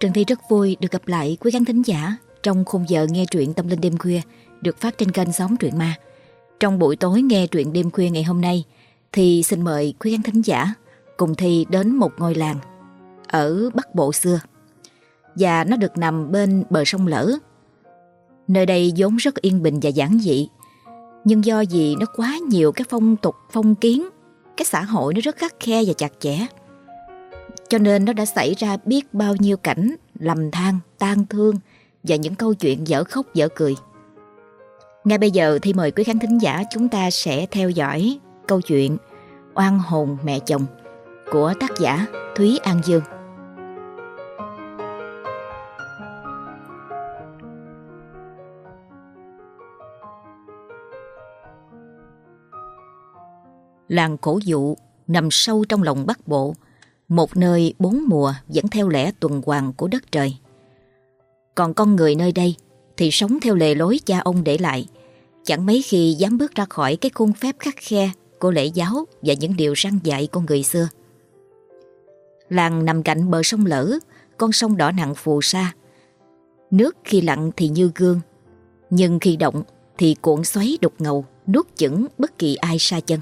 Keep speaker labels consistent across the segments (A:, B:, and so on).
A: Trần Thi rất vui được gặp lại quý khán thính giả trong khung giờ nghe truyện Tâm Linh Đêm Khuya được phát trên kênh Sóng Truyện Ma. Trong buổi tối nghe truyện đêm khuya ngày hôm nay thì xin mời quý khán thính giả cùng Thi đến một ngôi làng ở Bắc Bộ xưa và nó được nằm bên bờ sông Lỡ. Nơi đây vốn rất yên bình và giản dị nhưng do gì nó quá nhiều cái phong tục, phong kiến cái xã hội nó rất khắc khe và chặt chẽ cho nên nó đã xảy ra biết bao nhiêu cảnh lầm than, tan thương và những câu chuyện dở khóc dở cười. Ngay bây giờ thì mời quý khán thính giả chúng ta sẽ theo dõi câu chuyện Oan hồn mẹ chồng của tác giả Thúy An Dương. Làng cổ dụ nằm sâu trong lòng Bắc Bộ, một nơi bốn mùa vẫn theo lẽ tuần hoàn của đất trời. Còn con người nơi đây thì sống theo lề lối cha ông để lại, chẳng mấy khi dám bước ra khỏi cái khuôn phép khắc khe của lễ giáo và những điều răn dạy của người xưa. Làng nằm cạnh bờ sông Lỡ, con sông đỏ nặng phù sa. Nước khi lặng thì như gương, nhưng khi động thì cuộn xoáy đục ngầu, nuốt chửng bất kỳ ai xa chân.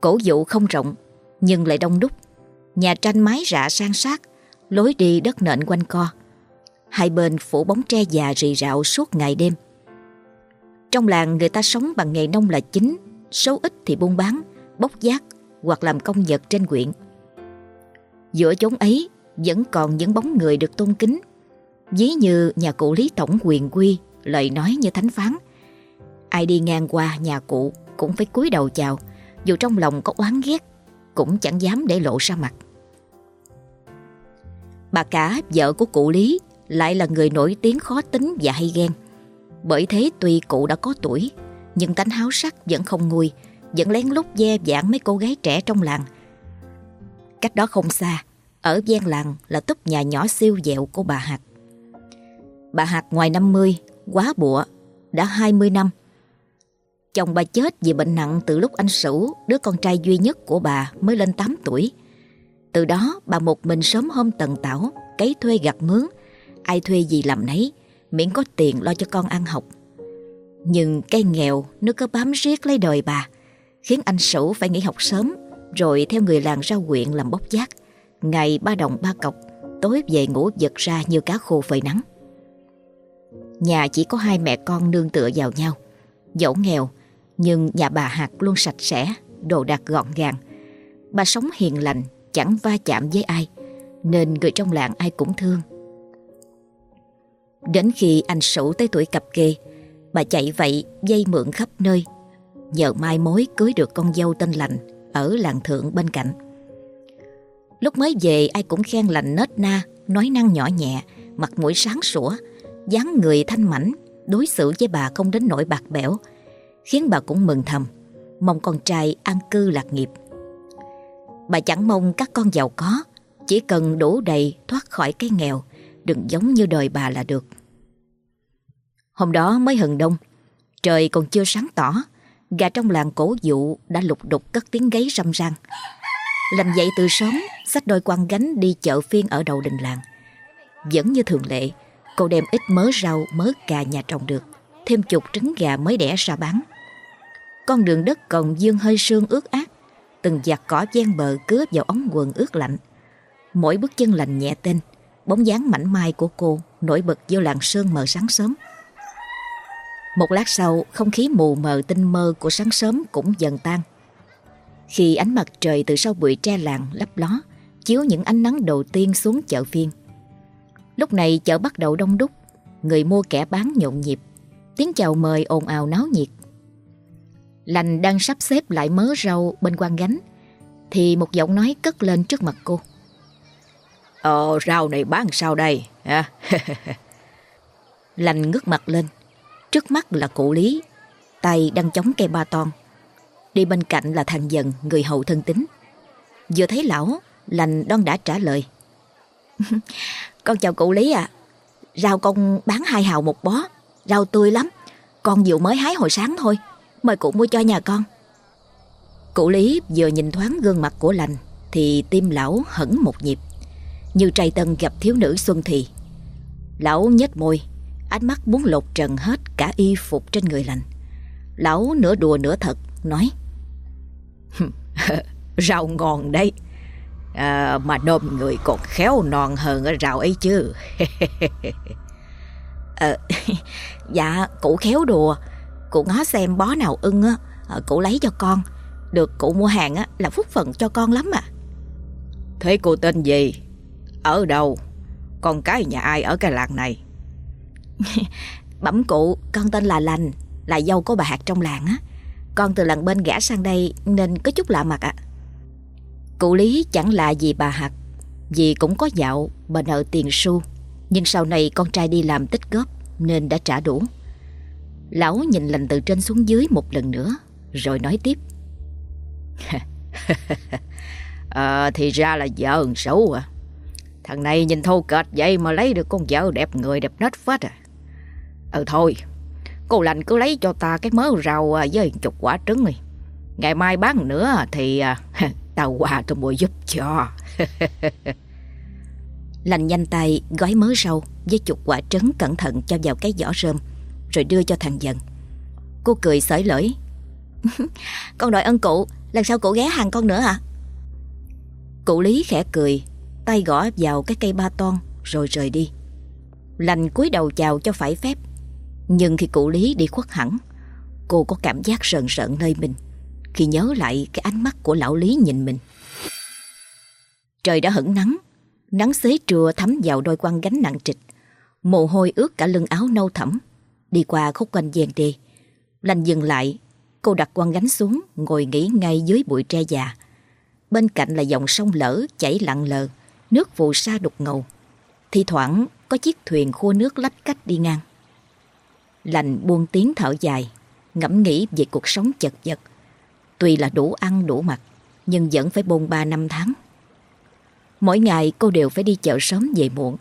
A: Cổ dụ không rộng, nhưng lại đông đúc. Nhà tranh mái rạ sang sát, lối đi đất nện quanh co. Hai bên phủ bóng tre già rì rạo suốt ngày đêm. Trong làng người ta sống bằng nghề nông là chính, số ít thì buôn bán, bốc giác hoặc làm công nhật trên quyện. Giữa chốn ấy vẫn còn những bóng người được tôn kính, ví như nhà cụ Lý Tổng quyền quy, lời nói như thánh phán. Ai đi ngang qua nhà cụ cũng phải cúi đầu chào, dù trong lòng có oán ghét cũng chẳng dám để lộ ra mặt. Bà cả, vợ của cụ Lý, lại là người nổi tiếng khó tính và hay ghen. Bởi thế tuy cụ đã có tuổi, nhưng tánh háo sắc vẫn không nguôi, vẫn lén lút dè vãn mấy cô gái trẻ trong làng. Cách đó không xa, ở gian làng là túp nhà nhỏ siêu dẹo của bà Hạt. Bà Hạt ngoài 50, quá bụa, đã 20 năm. Chồng bà chết vì bệnh nặng từ lúc anh Sửu, đứa con trai duy nhất của bà mới lên 8 tuổi. Từ đó bà một mình sớm hôm tần tảo, cấy thuê gặt mướn, ai thuê gì làm nấy, miễn có tiền lo cho con ăn học. Nhưng cây nghèo nó cứ bám riết lấy đời bà, khiến anh Sửu phải nghỉ học sớm, rồi theo người làng ra huyện làm bốc giác. Ngày ba đồng ba cọc, tối về ngủ giật ra như cá khô phơi nắng. Nhà chỉ có hai mẹ con nương tựa vào nhau. Dẫu nghèo, nhưng nhà bà Hạt luôn sạch sẽ, đồ đạc gọn gàng. Bà sống hiền lành, chẳng va chạm với ai, nên người trong làng ai cũng thương. Đến khi anh Sửu tới tuổi cập kê, bà chạy vậy dây mượn khắp nơi, nhờ mai mối cưới được con dâu tên Lành ở làng thượng bên cạnh. Lúc mới về ai cũng khen Lành nết na, nói năng nhỏ nhẹ, mặt mũi sáng sủa, dáng người thanh mảnh, đối xử với bà không đến nỗi bạc bẽo, khiến bà cũng mừng thầm, mong con trai an cư lạc nghiệp. Bà chẳng mong các con giàu có, chỉ cần đủ đầy thoát khỏi cái nghèo, đừng giống như đời bà là được. Hôm đó mới hừng đông, trời còn chưa sáng tỏ, gà trong làng cổ dụ đã lục đục cất tiếng gáy râm ran Làm dậy từ sớm, xách đôi quan gánh đi chợ phiên ở đầu đình làng. Vẫn như thường lệ, cô đem ít mớ rau, mớ cà nhà trồng được, thêm chục trứng gà mới đẻ ra bán. Con đường đất cồng dương hơi sương ướt át, từng giặt cỏ gian bờ cướp vào ống quần ướt lạnh. Mỗi bước chân lành nhẹ tên, bóng dáng mảnh mai của cô nổi bật vô làng sương mờ sáng sớm. Một lát sau, không khí mù mờ tinh mơ của sáng sớm cũng dần tan. Khi ánh mặt trời từ sau bụi tre làng lấp ló, chiếu những ánh nắng đầu tiên xuống chợ phiên. Lúc này chợ bắt đầu đông đúc, người mua kẻ bán nhộn nhịp, tiếng chào mời ồn ào náo nhiệt. Lành đang sắp xếp lại mớ rau bên quan gánh, thì một giọng nói cất lên trước mặt cô.
B: Ờ, rau này bán sao đây? À?
A: Lành ngước mặt lên, trước mắt là cụ Lý, tay đang chống cây ba ton. Đi bên cạnh là thằng dần, người hậu thân tính. Vừa thấy lão, lành đoan đã trả lời. con chào cụ Lý à, rau con bán hai hào một bó, rau tươi lắm. Con vừa mới hái hồi sáng thôi, mời cụ mua cho nhà con. Cụ Lý vừa nhìn thoáng gương mặt của lành thì tim lão hẳn một nhịp. Như trai tân gặp thiếu nữ xuân thì Lão nhếch môi Ánh mắt muốn lột trần hết cả y phục trên người lành Lão nửa đùa nửa thật Nói
B: Rau ngon đấy à, Mà nôm người còn khéo non hơn ở rau ấy chứ
A: à, Dạ cụ khéo đùa Cụ ngó xem bó nào ưng á ờ, Cụ lấy cho con. Được cụ mua hàng á là phúc phận cho con lắm à.
B: Thế cô tên gì? Ở đâu? Con cái nhà ai ở cái làng này?
A: Bẩm cụ con tên là Lành Là dâu của bà Hạt trong làng á. Con từ lần bên gã sang đây Nên có chút lạ mặt ạ. Cụ Lý chẳng là gì bà Hạt Vì cũng có dạo bà nợ tiền xu Nhưng sau này con trai đi làm tích góp Nên đã trả đủ Lão nhìn lành từ trên xuống dưới một lần nữa Rồi nói tiếp.
B: À, Thì ra là vợ xấu à. Thằng này nhìn thô kệch vậy mà lấy được con vợ đẹp người đẹp nết phết à. Ừ thôi Cô lành cứ lấy cho ta cái mớ rau à, với chục quả trứng đi. Ngày mai bán nữa thì à, tao qua tôi mua giúp cho.
A: Lành nhanh tay gói mớ rau với chục quả trứng cẩn thận cho vào cái giỏ rơm. Rồi đưa cho thằng dần. Cô cười sởi lởi Con đòi ơn cụ, Lần sau cụ ghé hàng con nữa à Cụ Lý khẽ cười, Tay gõ vào cái cây ba ton, Rồi rời đi. Lành cúi đầu chào cho phải phép. Nhưng khi cụ Lý đi khuất hẳn, Cô có cảm giác sờn sợn nơi mình, Khi nhớ lại cái ánh mắt của lão Lý nhìn mình. Trời đã hửng nắng Nắng xế trưa thấm vào đôi quăng gánh nặng trịch, Mồ hôi ướt cả lưng áo nâu thẫm. Đi qua khúc quanh giang đi, Lành dừng lại Cô đặt quăng gánh xuống Ngồi nghỉ ngay dưới bụi tre già. Bên cạnh là dòng sông lỡ chảy lặng lờ Nước phù sa đục ngầu. Thì thoảng có chiếc thuyền khua nước lách cách đi ngang. Lành buông tiếng thở dài Ngẫm nghĩ về cuộc sống chật vật. Tuy là đủ ăn đủ mặc Nhưng vẫn phải bôn ba năm tháng. Mỗi ngày cô đều phải đi chợ sớm về muộn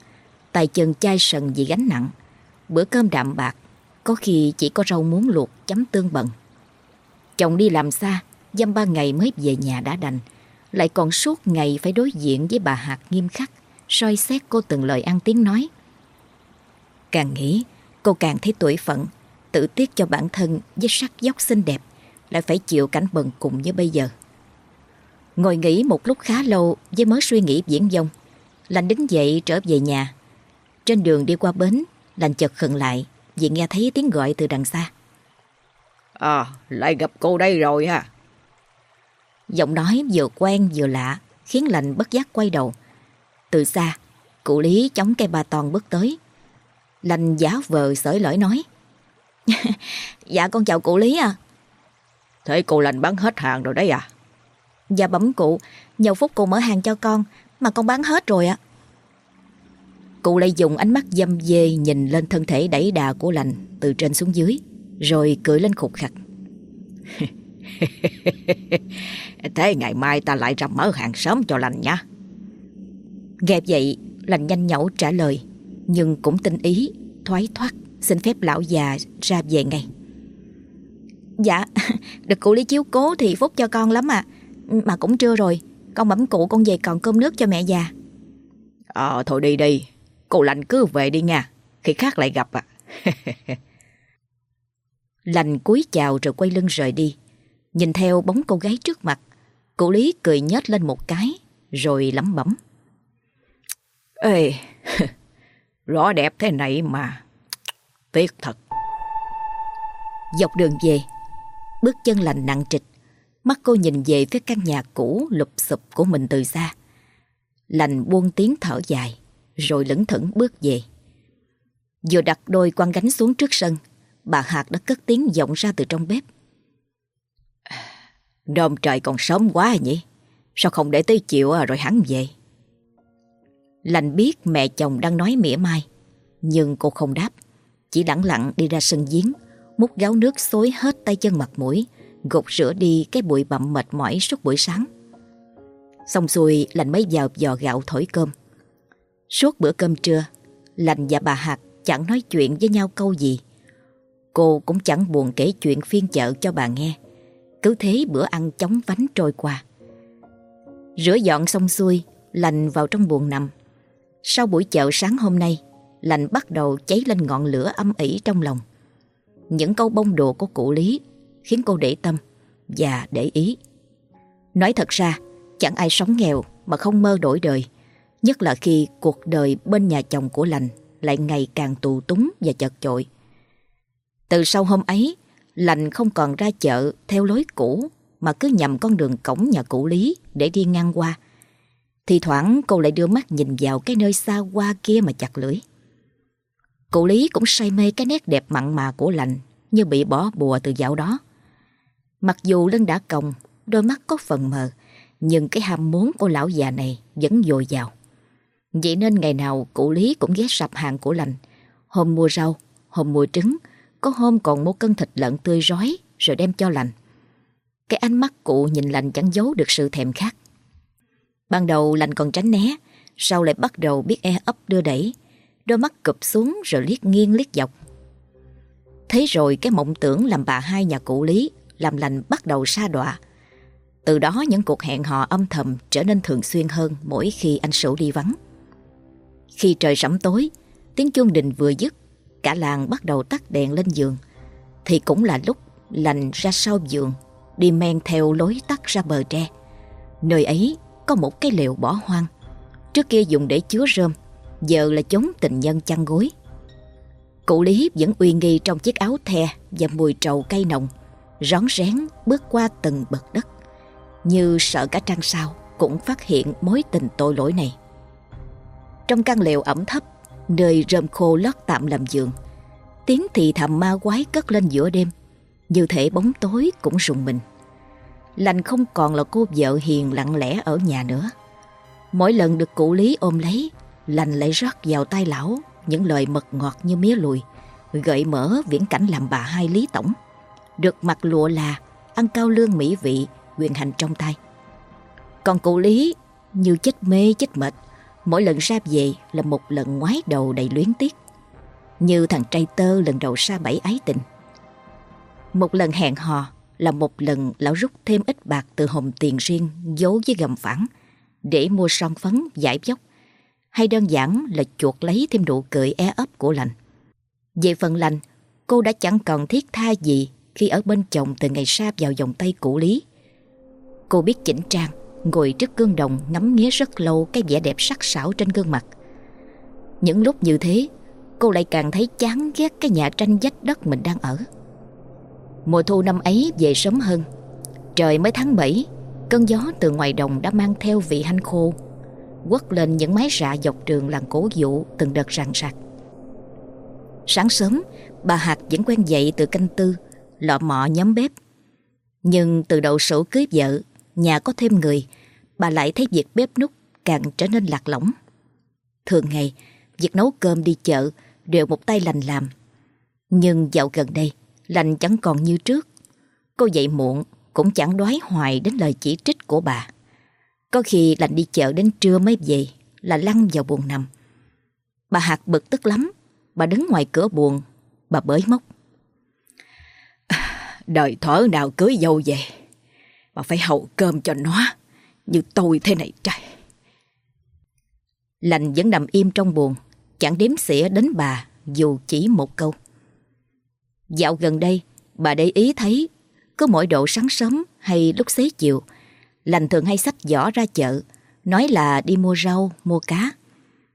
A: Tay chân chai sần vì gánh nặng. Bữa cơm đạm bạc có khi chỉ có rau muống luộc chấm tương bần. Chồng đi làm xa, Dăm ba ngày mới về nhà đã đành. Lại còn suốt ngày phải đối diện với bà Hạt nghiêm khắc, soi xét cô từng lời ăn tiếng nói. Càng nghĩ, Cô càng thấy tuổi phận, Tự tiếc cho bản thân với sắc dốc xinh đẹp, Lại phải chịu cảnh bần cùng như bây giờ. Ngồi nghỉ một lúc khá lâu Với mới suy nghĩ diễn dông Lành đứng dậy trở về nhà. Trên đường đi qua bến, Lành chợt khựng lại vì nghe thấy tiếng gọi từ đằng xa.
B: À lại gặp cô đây rồi ha
A: Giọng nói vừa quen vừa lạ Khiến lành bất giác quay đầu. Từ xa Cụ Lý chống cây ba toàn bước tới. Lành giá vờ sởi lởi nói Dạ con chào cụ Lý à.
B: Thế cô lành bán hết hàng rồi đấy à?
A: Dạ bấm cụ Nhờ phút cụ mở hàng cho con Mà con bán hết rồi ạ Cụ lại dùng ánh mắt dâm dê Nhìn lên thân thể đẩy đà của lành Từ trên xuống dưới Rồi cười lên khục khặt
B: Thế ngày mai ta lại ra mở hàng sớm cho lành nha.
A: Nghe vậy Lành nhanh nhẩu trả lời Nhưng cũng tinh ý Thoái thoát Xin phép lão già ra về ngay. Dạ Được cụ Lý chiếu cố thì phúc cho con lắm à Mà cũng trưa rồi Con bấm cụ con về còn cơm nước cho mẹ già.
B: Ờ thôi đi đi Cô lành cứ về đi nha, Khi khác lại gặp à
A: Lành cúi chào rồi quay lưng rời đi. Nhìn theo bóng cô gái trước mặt, Cụ Lý cười nhếch lên một cái, Rồi lẩm bẩm.
B: Ê, Rõ đẹp thế này mà. Tiếc thật.
A: Dọc đường về, Bước chân lành nặng trịch, Mắt cô nhìn về phía căn nhà cũ lụp sụp của mình từ xa. Lành buông tiếng thở dài. Rồi lững thững bước về. Vừa đặt đôi quan gánh xuống trước sân, Bà Hạc đã cất tiếng vọng ra từ trong bếp.
B: Đom trời còn sớm quá nhỉ? Sao không để tới chiều à, rồi hắn về?
A: Lành biết mẹ chồng đang nói mỉa mai, Nhưng cô không đáp. Chỉ lặng lặng đi ra sân giếng, Múc gáo nước xối hết tay chân mặt mũi, Gột rửa đi cái bụi bặm mệt mỏi suốt buổi sáng. Xong xuôi, lành mới vào giò gạo thổi cơm. Suốt bữa cơm trưa Lành và bà Hạt chẳng nói chuyện với nhau câu gì. Cô cũng chẳng buồn kể chuyện phiên chợ cho bà nghe. Cứ thế bữa ăn chóng vánh trôi qua. Rửa dọn xong xuôi Lành vào trong buồng nằm. Sau buổi chợ sáng hôm nay, lành bắt đầu cháy lên ngọn lửa âm ỉ trong lòng. Những câu bông đùa của cụ Lý khiến cô để tâm và để ý. Nói thật ra, chẳng ai sống nghèo mà không mơ đổi đời, nhất là khi cuộc đời bên nhà chồng của lành lại ngày càng tù túng và chật chội. Từ sau hôm ấy, lành không còn ra chợ theo lối cũ mà cứ nhầm con đường cổng nhà cụ Lý để đi ngang qua. Thì thoảng cô lại đưa mắt nhìn vào cái nơi xa qua kia mà chặt lưỡi. Cụ Lý cũng say mê cái nét đẹp mặn mà của lành như bị bỏ bùa từ dạo đó. Mặc dù lưng đã còng, đôi mắt có phần mờ, nhưng cái ham muốn của lão già này vẫn dồi dào. Vậy nên ngày nào cụ Lý cũng ghé sạp hàng của lành. Hôm mua rau, hôm mua trứng, có hôm còn mua cân thịt lợn tươi rói rồi đem cho lành. Cái ánh mắt cụ nhìn lành chẳng giấu được sự thèm khát. Ban đầu lành còn tránh né, sau lại bắt đầu biết e ấp đưa đẩy, đôi mắt cụp xuống rồi liếc nghiêng liếc dọc. thấy rồi cái mộng tưởng làm bà hai nhà cụ Lý làm lành bắt đầu xa đọa. Từ đó những cuộc hẹn hò âm thầm trở nên thường xuyên hơn mỗi khi anh Sửu đi vắng. Khi trời sẫm tối, tiếng chuông đình vừa dứt, cả làng bắt đầu tắt đèn lên giường. Thì cũng là lúc lành ra sau giường, đi men theo lối tắt ra bờ tre. Nơi ấy có một cái lều bỏ hoang. Trước kia dùng để chứa rơm, giờ là chống tình nhân chăn gối. Cụ Lý vẫn uy nghi trong chiếc áo the và mùi trầu cây nồng, rón rén bước qua từng bậc đất, như sợ cả trăng sao cũng phát hiện mối tình tội lỗi này. Trong căn lều ẩm thấp, nơi rơm khô lót tạm làm giường, tiếng thì thầm ma quái cất lên giữa đêm, như thể bóng tối cũng rùng mình. Lành không còn là cô vợ hiền lặng lẽ ở nhà nữa. Mỗi lần được cụ Lý ôm lấy, Lành lại rót vào tay lão những lời mật ngọt như mía lùi, gợi mở viễn cảnh làm bà hai Lý Tổng. Được mặc lụa là, ăn cao lương mỹ vị, quyền hành trong tay. Còn cụ Lý như chết mê chết mệt, mỗi lần ra về là một lần ngoái đầu đầy luyến tiếc. Như thằng trai tơ lần đầu xa bẫy ái tình. Một lần hẹn hò là một lần lão rút thêm ít bạc từ hồng tiền riêng giấu với gầm phẳng để mua son phấn giải dốc hay đơn giản là chuột lấy thêm nụ cười e ấp của lành. Về phần lành, cô đã chẳng còn thiết tha gì khi ở bên chồng từ ngày sa vào vòng tay cũ lý. Cô biết chỉnh trang, ngồi trước gương đồng ngắm nghía rất lâu cái vẻ đẹp sắc sảo trên gương mặt. Những lúc như thế, cô lại càng thấy chán ghét cái nhà tranh vách đất mình đang ở. Mùa thu năm ấy về sớm hơn, trời mới tháng 7, cơn gió từ ngoài đồng đã mang theo vị hanh khô quất lên những mái rạ dọc trường làng cổ dụ từng đợt ràng rạc. Sáng sớm, bà Hạt vẫn quen dậy từ canh tư, lọ mọ nhóm bếp. Nhưng từ đầu sổ cưới vợ, nhà có thêm người, bà lại thấy việc bếp nút càng trở nên lạc lõng. Thường ngày, việc nấu cơm đi chợ đều một tay lành làm. Nhưng dạo gần đây, lành chẳng còn như trước. Cô dậy muộn cũng chẳng đoái hoài đến lời chỉ trích của bà. Có khi lành đi chợ đến trưa mới về Là lăn vào buồn nằm Bà Hạt bực tức lắm Bà đứng ngoài cửa buồn Bà bới móc
B: Đời thở nào cưới dâu về Bà phải hậu cơm cho nó Như tôi thế này trai
A: Lành vẫn nằm im trong buồn Chẳng đếm xỉa đến bà Dù chỉ một câu Dạo gần đây Bà để ý thấy Cứ mỗi độ sáng sớm hay lúc xế chiều Lành thường hay xách giỏ ra chợ, nói là đi mua rau, mua cá.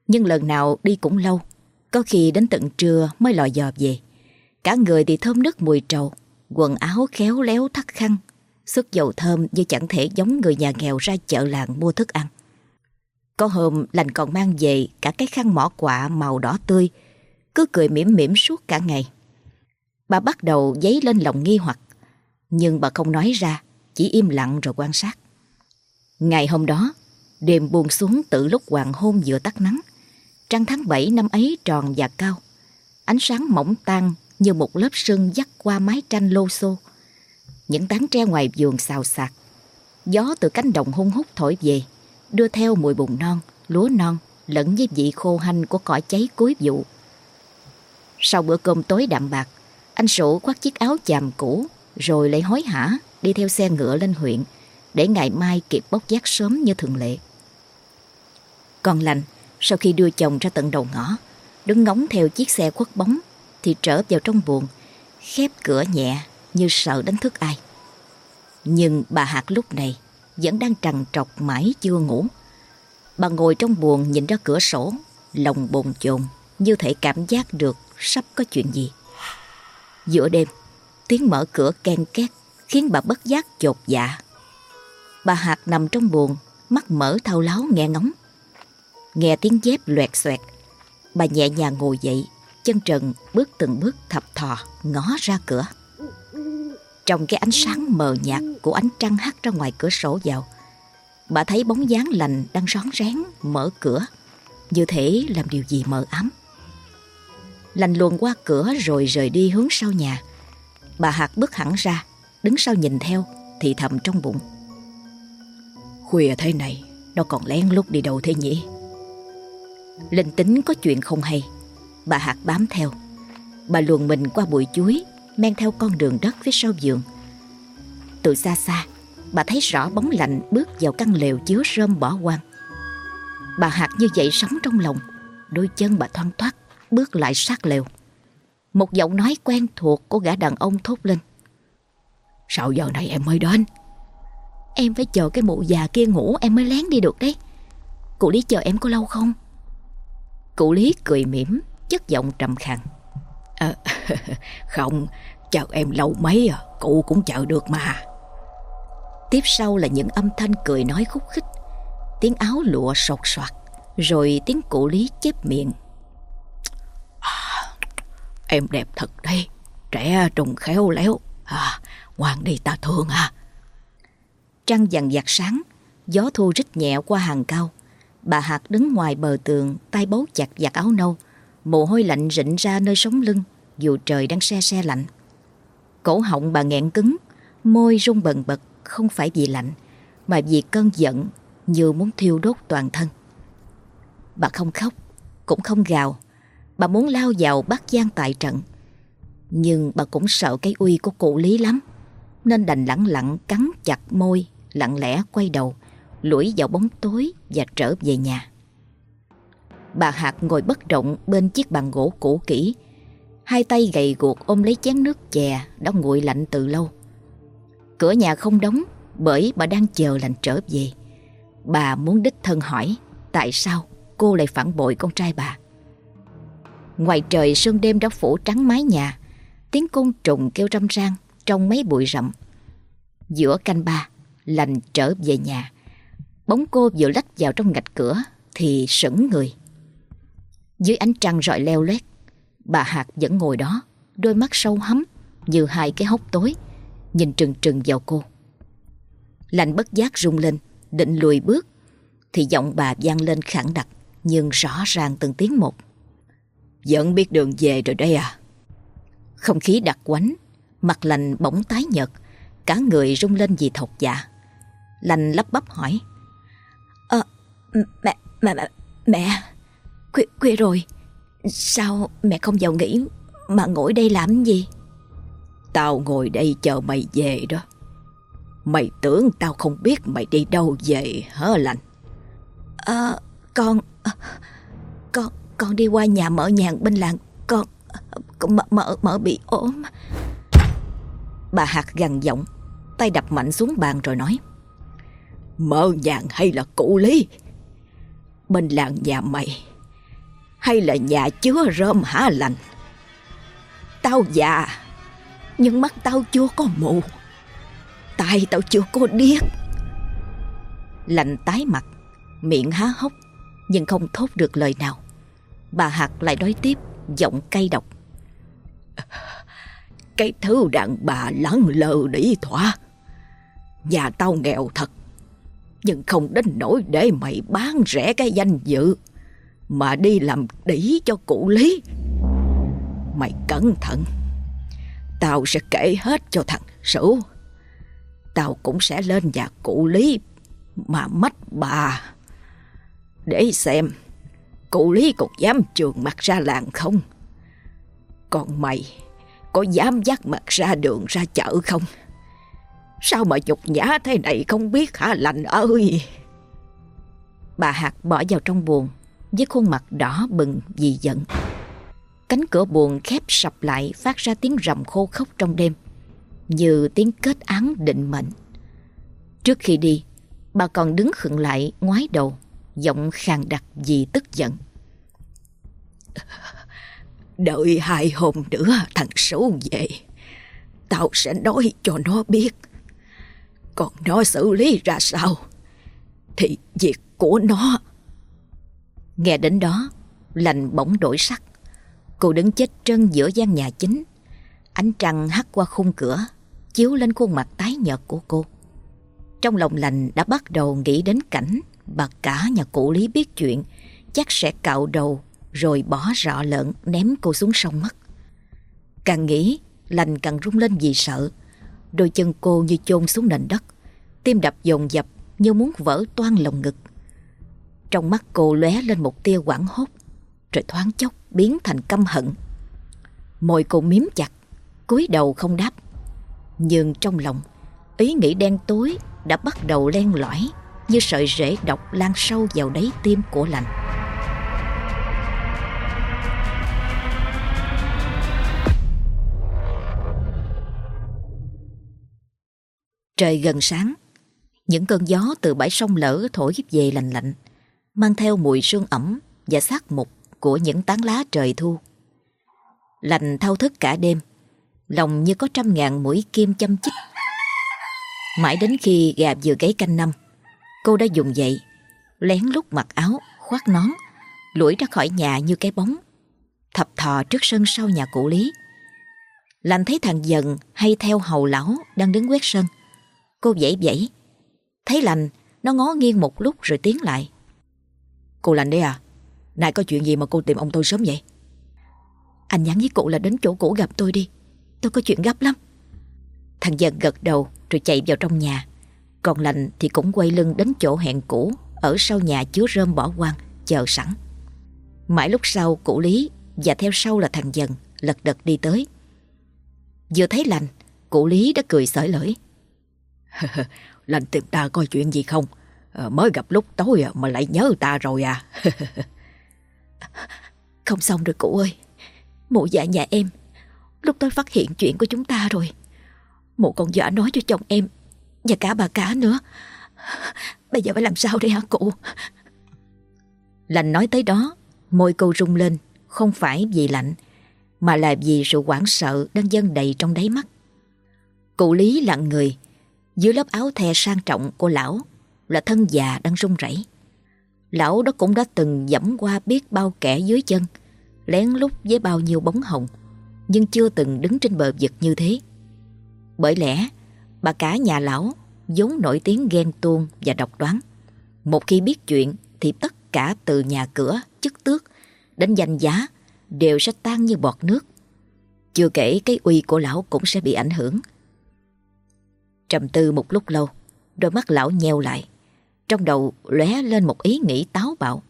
A: Nhưng lần nào đi cũng lâu, có khi đến tận trưa mới lò dò về. Cả người thì thơm nức mùi trầu, quần áo khéo léo thắt khăn, sức dầu thơm như chẳng thể giống người nhà nghèo ra chợ làng mua thức ăn. Có hôm lành còn mang về cả cái khăn mỏ quạ màu đỏ tươi, cứ cười mỉm mỉm suốt cả ngày. Bà bắt đầu dấy lên lòng nghi hoặc, nhưng bà không nói ra, chỉ im lặng rồi quan sát. Ngày hôm đó, đêm buông xuống từ lúc hoàng hôn vừa tắt nắng. Trăng tháng 7 năm ấy tròn và cao. Ánh sáng mỏng tan như một lớp sương dắt qua mái tranh lô xô. Những tán tre ngoài vườn xào xạc. Gió từ cánh đồng hung hút thổi về, đưa theo mùi bùn non, lúa non lẫn với vị khô hanh của cỏ cháy cuối vụ. Sau bữa cơm tối đạm bạc, anh sổ khoác chiếc áo chàm cũ rồi lại hối hả đi theo xe ngựa lên huyện để ngày mai kịp bốc giác sớm như thường lệ. Còn lành, Sau khi đưa chồng ra tận đầu ngõ, đứng ngóng theo chiếc xe khuất bóng thì trở vào trong buồn khép cửa nhẹ như sợ đánh thức ai. Nhưng bà Hạt lúc này vẫn đang trằn trọc mãi chưa ngủ. Bà ngồi trong buồng nhìn ra cửa sổ, lòng bồn chồn như thể cảm giác được sắp có chuyện gì. Giữa đêm, tiếng mở cửa ken két khiến bà bất giác chột dạ. Bà Hạt nằm trong buồng, mắt mở thao láo nghe ngóng. Nghe tiếng dép loẹt xoẹt, bà nhẹ nhàng ngồi dậy, chân trần bước từng bước thập thò ngó ra cửa. Trong cái ánh sáng mờ nhạt của ánh trăng hắt ra ngoài cửa sổ vào, bà thấy bóng dáng lành đang rón rén mở cửa, như thể làm điều gì mờ ám. Lành luồn qua cửa rồi rời đi hướng sau nhà. Bà Hạt bước hẳn ra, đứng sau nhìn theo, thì thầm trong bụng. Khuya thế này, nó còn lén lút đi đâu thế nhỉ? Linh tính có chuyện không hay, bà Hạt bám theo. Bà luồn mình qua bụi chuối, men theo con đường đất phía sau giường. Từ xa xa, bà thấy rõ bóng lạnh bước vào căn lều chứa rơm bỏ hoang. Bà Hạt như vậy sống trong lòng, đôi chân bà thoăn thoát bước lại sát lều. Một giọng nói quen thuộc của gã đàn ông thốt lên. Sao giờ này em mới đến? Em phải chờ cái mụ già kia ngủ em mới lén đi được đấy. Cụ Lý chờ em có lâu không? Cụ Lý cười mỉm, chất giọng trầm khàn. À, không, chờ em lâu mấy à, cụ cũng chờ được mà. Tiếp sau là những âm thanh cười nói khúc khích, tiếng áo lụa sột soạt, rồi tiếng cụ Lý chép miệng. À, em đẹp thật đấy Trẻ trùng khéo léo. À, Ngoan đi ta thương à. Trăng dằn giặt sáng Gió thu rít nhẹ qua hàng cao. Bà Hạt đứng ngoài bờ tường tay bấu chặt giặt áo nâu Mồ hôi lạnh rịn ra nơi sống lưng, Dù trời đang se se lạnh. Cổ họng bà nghẹn cứng, Môi rung bần bật, Không phải vì lạnh, Mà vì cơn giận Như muốn thiêu đốt toàn thân. Bà không khóc, Cũng không gào. Bà muốn lao vào bắt gian tại trận. Nhưng bà cũng sợ cái uy của cụ Lý lắm, Nên đành lặng lặng cắn chặt môi, Lặng lẽ quay đầu, Lủi vào bóng tối và trở về nhà. Bà Hạt ngồi bất động bên chiếc bàn gỗ cũ kỹ. Hai tay gầy guộc ôm lấy chén nước chè đã nguội lạnh từ lâu. Cửa nhà không đóng bởi bà đang chờ lành trở về. Bà muốn đích thân hỏi, Tại sao cô lại phản bội con trai bà? Ngoài trời, sương đêm đã phủ trắng mái nhà. Tiếng côn trùng kêu râm ran Trong mấy bụi rậm. Giữa canh ba, Lành trở về nhà. Bóng cô vừa lách vào trong ngạch cửa Thì sững người. Dưới ánh trăng rọi leo lét Bà Hạt vẫn ngồi đó Đôi mắt sâu hắm Như hai cái hốc tối Nhìn trừng trừng vào cô. Lành bất giác rung lên Định lùi bước Thì giọng bà vang lên khẳng đặc Nhưng rõ ràng từng tiếng một. Vẫn biết đường về rồi đây à? Không khí đặc quánh Mặt lành bỗng tái nhợt Cả người rung lên vì thọc dạ. Lành lắp bắp hỏi Ờ mẹ mẹ mẹ mẹ khuya, khuya rồi. Sao mẹ không vào nghỉ Mà ngồi đây làm gì?
B: Tao ngồi đây chờ mày về đó. Mày tưởng tao không biết mày đi đâu về hả lành?
A: Ờ con Con con đi qua nhà mở nhàn bên làng. Con, con mở, mở, mở bị ốm. Bà Hạt gằn giọng Tay đập mạnh xuống bàn rồi nói
B: Mở nhàn hay là cụ lý? Bên làng nhà mày hay là nhà chứa rơm hả lành? Tao già, Nhưng mắt tao chưa có mù. Tai tao chưa có điếc.
A: Lạnh tái mặt, Miệng há hốc, Nhưng không thốt được lời nào. Bà Hạc lại nói tiếp, Giọng cay độc.
B: Cái thứ đàn bà lắng lờ đỉ thỏa. Nhà tao nghèo thật, Nhưng không đến nỗi để mày bán rẻ cái danh dự. Mà đi làm đỉ cho cụ Lý Mày cẩn thận Tao sẽ kể hết cho thằng Sửu Tao cũng sẽ lên nhà cụ Lý Mà mất bà Để xem Cụ Lý còn dám trường mặt ra làng không? Còn mày có dám dắt mặt ra đường ra chợ không? Sao mà nhục nhã thế này không biết hả lành ơi?
A: Bà Hạt bỏ vào trong buồng, với khuôn mặt đỏ bừng vì giận. Cánh cửa buồn khép sập lại phát ra tiếng rầm khô khóc trong đêm, như tiếng kết án định mệnh. Trước khi đi, bà còn đứng khựng lại ngoái đầu, giọng khàn đặc vì tức giận.
B: Đợi hai hôm nữa thằng xấu về, tao sẽ nói cho nó biết. Còn nó xử lý ra sao, thì việc của nó.
A: Nghe đến đó, lành bỗng đổi sắc. Cô đứng chết trân giữa gian nhà chính. Ánh trăng hắt qua khung cửa, chiếu lên khuôn mặt tái nhợt của cô. Trong lòng lành đã bắt đầu nghĩ đến cảnh bà cả nhà cụ Lý biết chuyện, chắc sẽ cạo đầu rồi bỏ rọ lợn ném cô xuống sông mất. Càng nghĩ, lành càng rung lên vì sợ. Đôi chân cô như chôn xuống nền đất, tim đập dồn dập như muốn vỡ toan lồng ngực. Trong mắt cô lóe lên một tia quảng hốt, rồi thoáng chốc biến thành căm hận. Môi cô miếm chặt, cúi đầu không đáp. Nhưng trong lòng, ý nghĩ đen tối đã bắt đầu len lỏi như sợi rễ độc lan sâu vào đáy tim của lành. Trời gần sáng, những cơn gió từ bãi sông lỡ thổi về lạnh lạnh, mang theo mùi sương ẩm và sát mục của những tán lá trời thu. Lành thao thức cả đêm, lòng như có trăm ngàn mũi kim châm chích. Mãi đến khi gà vừa gáy canh năm, cô đã dùng dậy, lén lút mặc áo, khoác nón, lủi ra khỏi nhà như cái bóng, thập thò trước sân sau nhà cụ Lý. Lành thấy thằng dần hay theo hầu lão đang đứng quét sân. Cô dãy dãy, thấy lành, nó ngó nghiêng một lúc rồi tiến lại. Cô lành đấy à? nãy có chuyện gì mà cô tìm ông tôi sớm vậy? Anh nhắn với cụ là đến chỗ cũ gặp tôi đi. Tôi có chuyện gấp lắm. Thằng dần gật đầu rồi chạy vào trong nhà. Còn lành thì cũng quay lưng đến chỗ hẹn cũ ở sau nhà chứa rơm bỏ quang chờ sẵn. Mãi lúc sau cụ Lý và theo sau là thằng dần lật đật đi tới. Vừa thấy lành, cụ Lý đã cười sởi lưỡi. lành tìm ta coi chuyện gì không? À, mới gặp lúc tối mà lại nhớ ta rồi à?
C: Không xong rồi cụ ơi. Mụ dạ nhà em, lúc tôi phát hiện chuyện của chúng ta rồi. Mụ còn dọa nói cho chồng em và cả bà cả nữa. Bây giờ phải làm sao đây hả cụ?
A: Lành nói tới đó, môi cô rung lên, không phải vì lạnh, mà là vì sự hoảng sợ đang dâng đầy trong đáy mắt. Cụ Lý lặng người, dưới lớp áo the sang trọng của lão là thân già đang run rẩy. Lão đó cũng đã từng dẫm qua biết bao kẻ dưới chân, lén lút với bao nhiêu bóng hồng, nhưng chưa từng đứng trên bờ vực như thế. Bởi lẽ, bà cả nhà lão vốn nổi tiếng ghen tuông và độc đoán. Một khi biết chuyện thì tất cả từ nhà cửa, chức tước đến danh giá đều sẽ tan như bọt nước. Chưa kể cái uy của lão cũng sẽ bị ảnh hưởng. Trầm tư một lúc lâu, đôi mắt lão nheo lại. Trong đầu lóe lên một ý nghĩ táo bạo.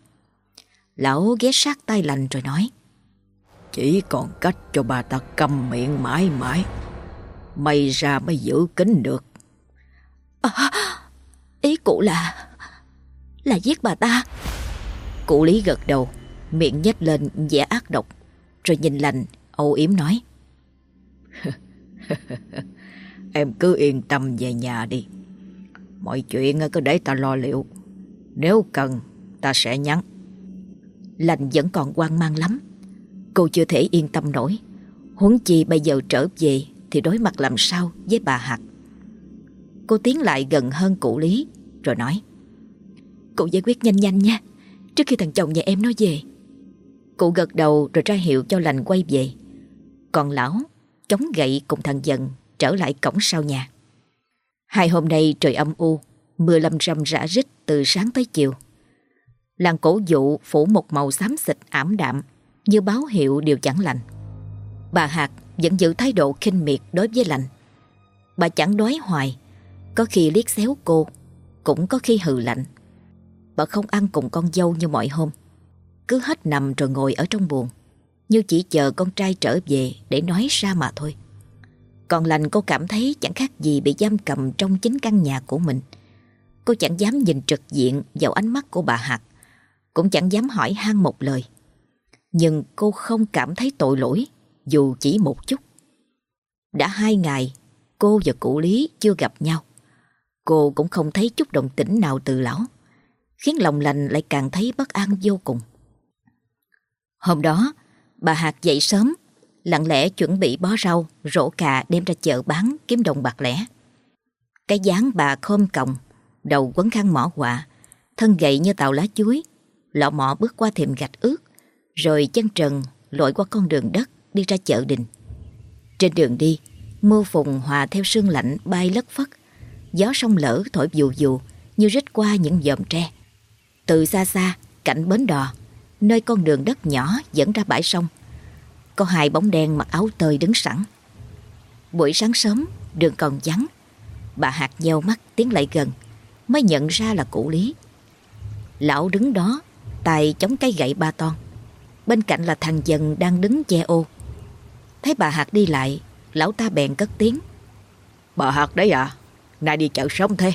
A: Lão ghé sát tay lành rồi nói. Chỉ còn cách cho bà ta câm miệng mãi mãi. May ra mới giữ kín được.
C: À, ý cụ là... Là giết bà ta.
A: Cụ Lý gật đầu, miệng nhếch lên vẻ ác độc, rồi nhìn lành, âu yếm nói. em cứ yên tâm về nhà đi. Mọi chuyện cứ để ta lo liệu. Nếu cần, ta sẽ nhắn. Lành vẫn còn quan mang lắm. Cô chưa thể yên tâm nổi. Huống chi bây giờ trở về thì đối mặt làm sao với bà Hạt. Cô tiến lại gần hơn cụ Lý rồi nói.
C: Cụ giải quyết nhanh nhanh nha, trước khi thằng chồng nhà em nó về.
A: Cụ gật đầu rồi ra hiệu cho lành quay về. Còn lão chống gậy cùng thằng dần trở lại cổng sau nhà. Hai hôm nay trời âm u, mưa lâm râm rã rít từ sáng tới chiều. Làng cổ dụ phủ một màu xám xịt ảm đạm, như báo hiệu điều chẳng lành. Bà Hạt vẫn giữ thái độ khinh miệt đối với lành. Bà chẳng đói hoài, có khi liếc xéo cô, cũng có khi hừ lạnh. Bà không ăn cùng con dâu như mọi hôm, cứ hết nằm rồi ngồi ở trong buồn, như chỉ chờ con trai trở về để nói ra mà thôi. Còn lành cô cảm thấy chẳng khác gì bị giam cầm trong chính căn nhà của mình. Cô chẳng dám nhìn trực diện vào ánh mắt của bà Hạt. cũng chẳng dám hỏi han một lời. Nhưng cô không cảm thấy tội lỗi, dù chỉ một chút. Đã hai ngày, cô và cụ Lý chưa gặp nhau. Cô cũng không thấy chút động tĩnh nào từ lão, khiến lòng lành lại càng thấy bất an vô cùng. Hôm đó, bà Hạt dậy sớm, lặng lẽ chuẩn bị bó rau, rổ cà đem ra chợ bán kiếm đồng bạc lẻ. Cái dáng bà khom còng, đầu quấn khăn mỏ quạ, thân gậy như tàu lá chuối, lọ mọ bước qua thềm gạch ướt, rồi chân trần lội qua con đường đất đi ra chợ đình. Trên đường đi, mưa phùng hòa theo sương lạnh bay lất phất, gió sông lỡ thổi dù dù như rít qua những dòm tre. Từ xa xa, cạnh bến đò, nơi con đường đất nhỏ dẫn ra bãi sông, có hai bóng đen mặc áo tơi đứng sẵn. Buổi sáng sớm, đường còn vắng, bà hạt nheo mắt tiến lại gần, mới nhận ra là cụ Lý. Lão đứng đó, tay chống cây gậy ba ton. Bên cạnh là thằng dần đang đứng che ô. Thấy bà hạt đi lại, lão ta bèn cất tiếng.
B: Bà hạt đấy à? Nay đi chợ sống thế.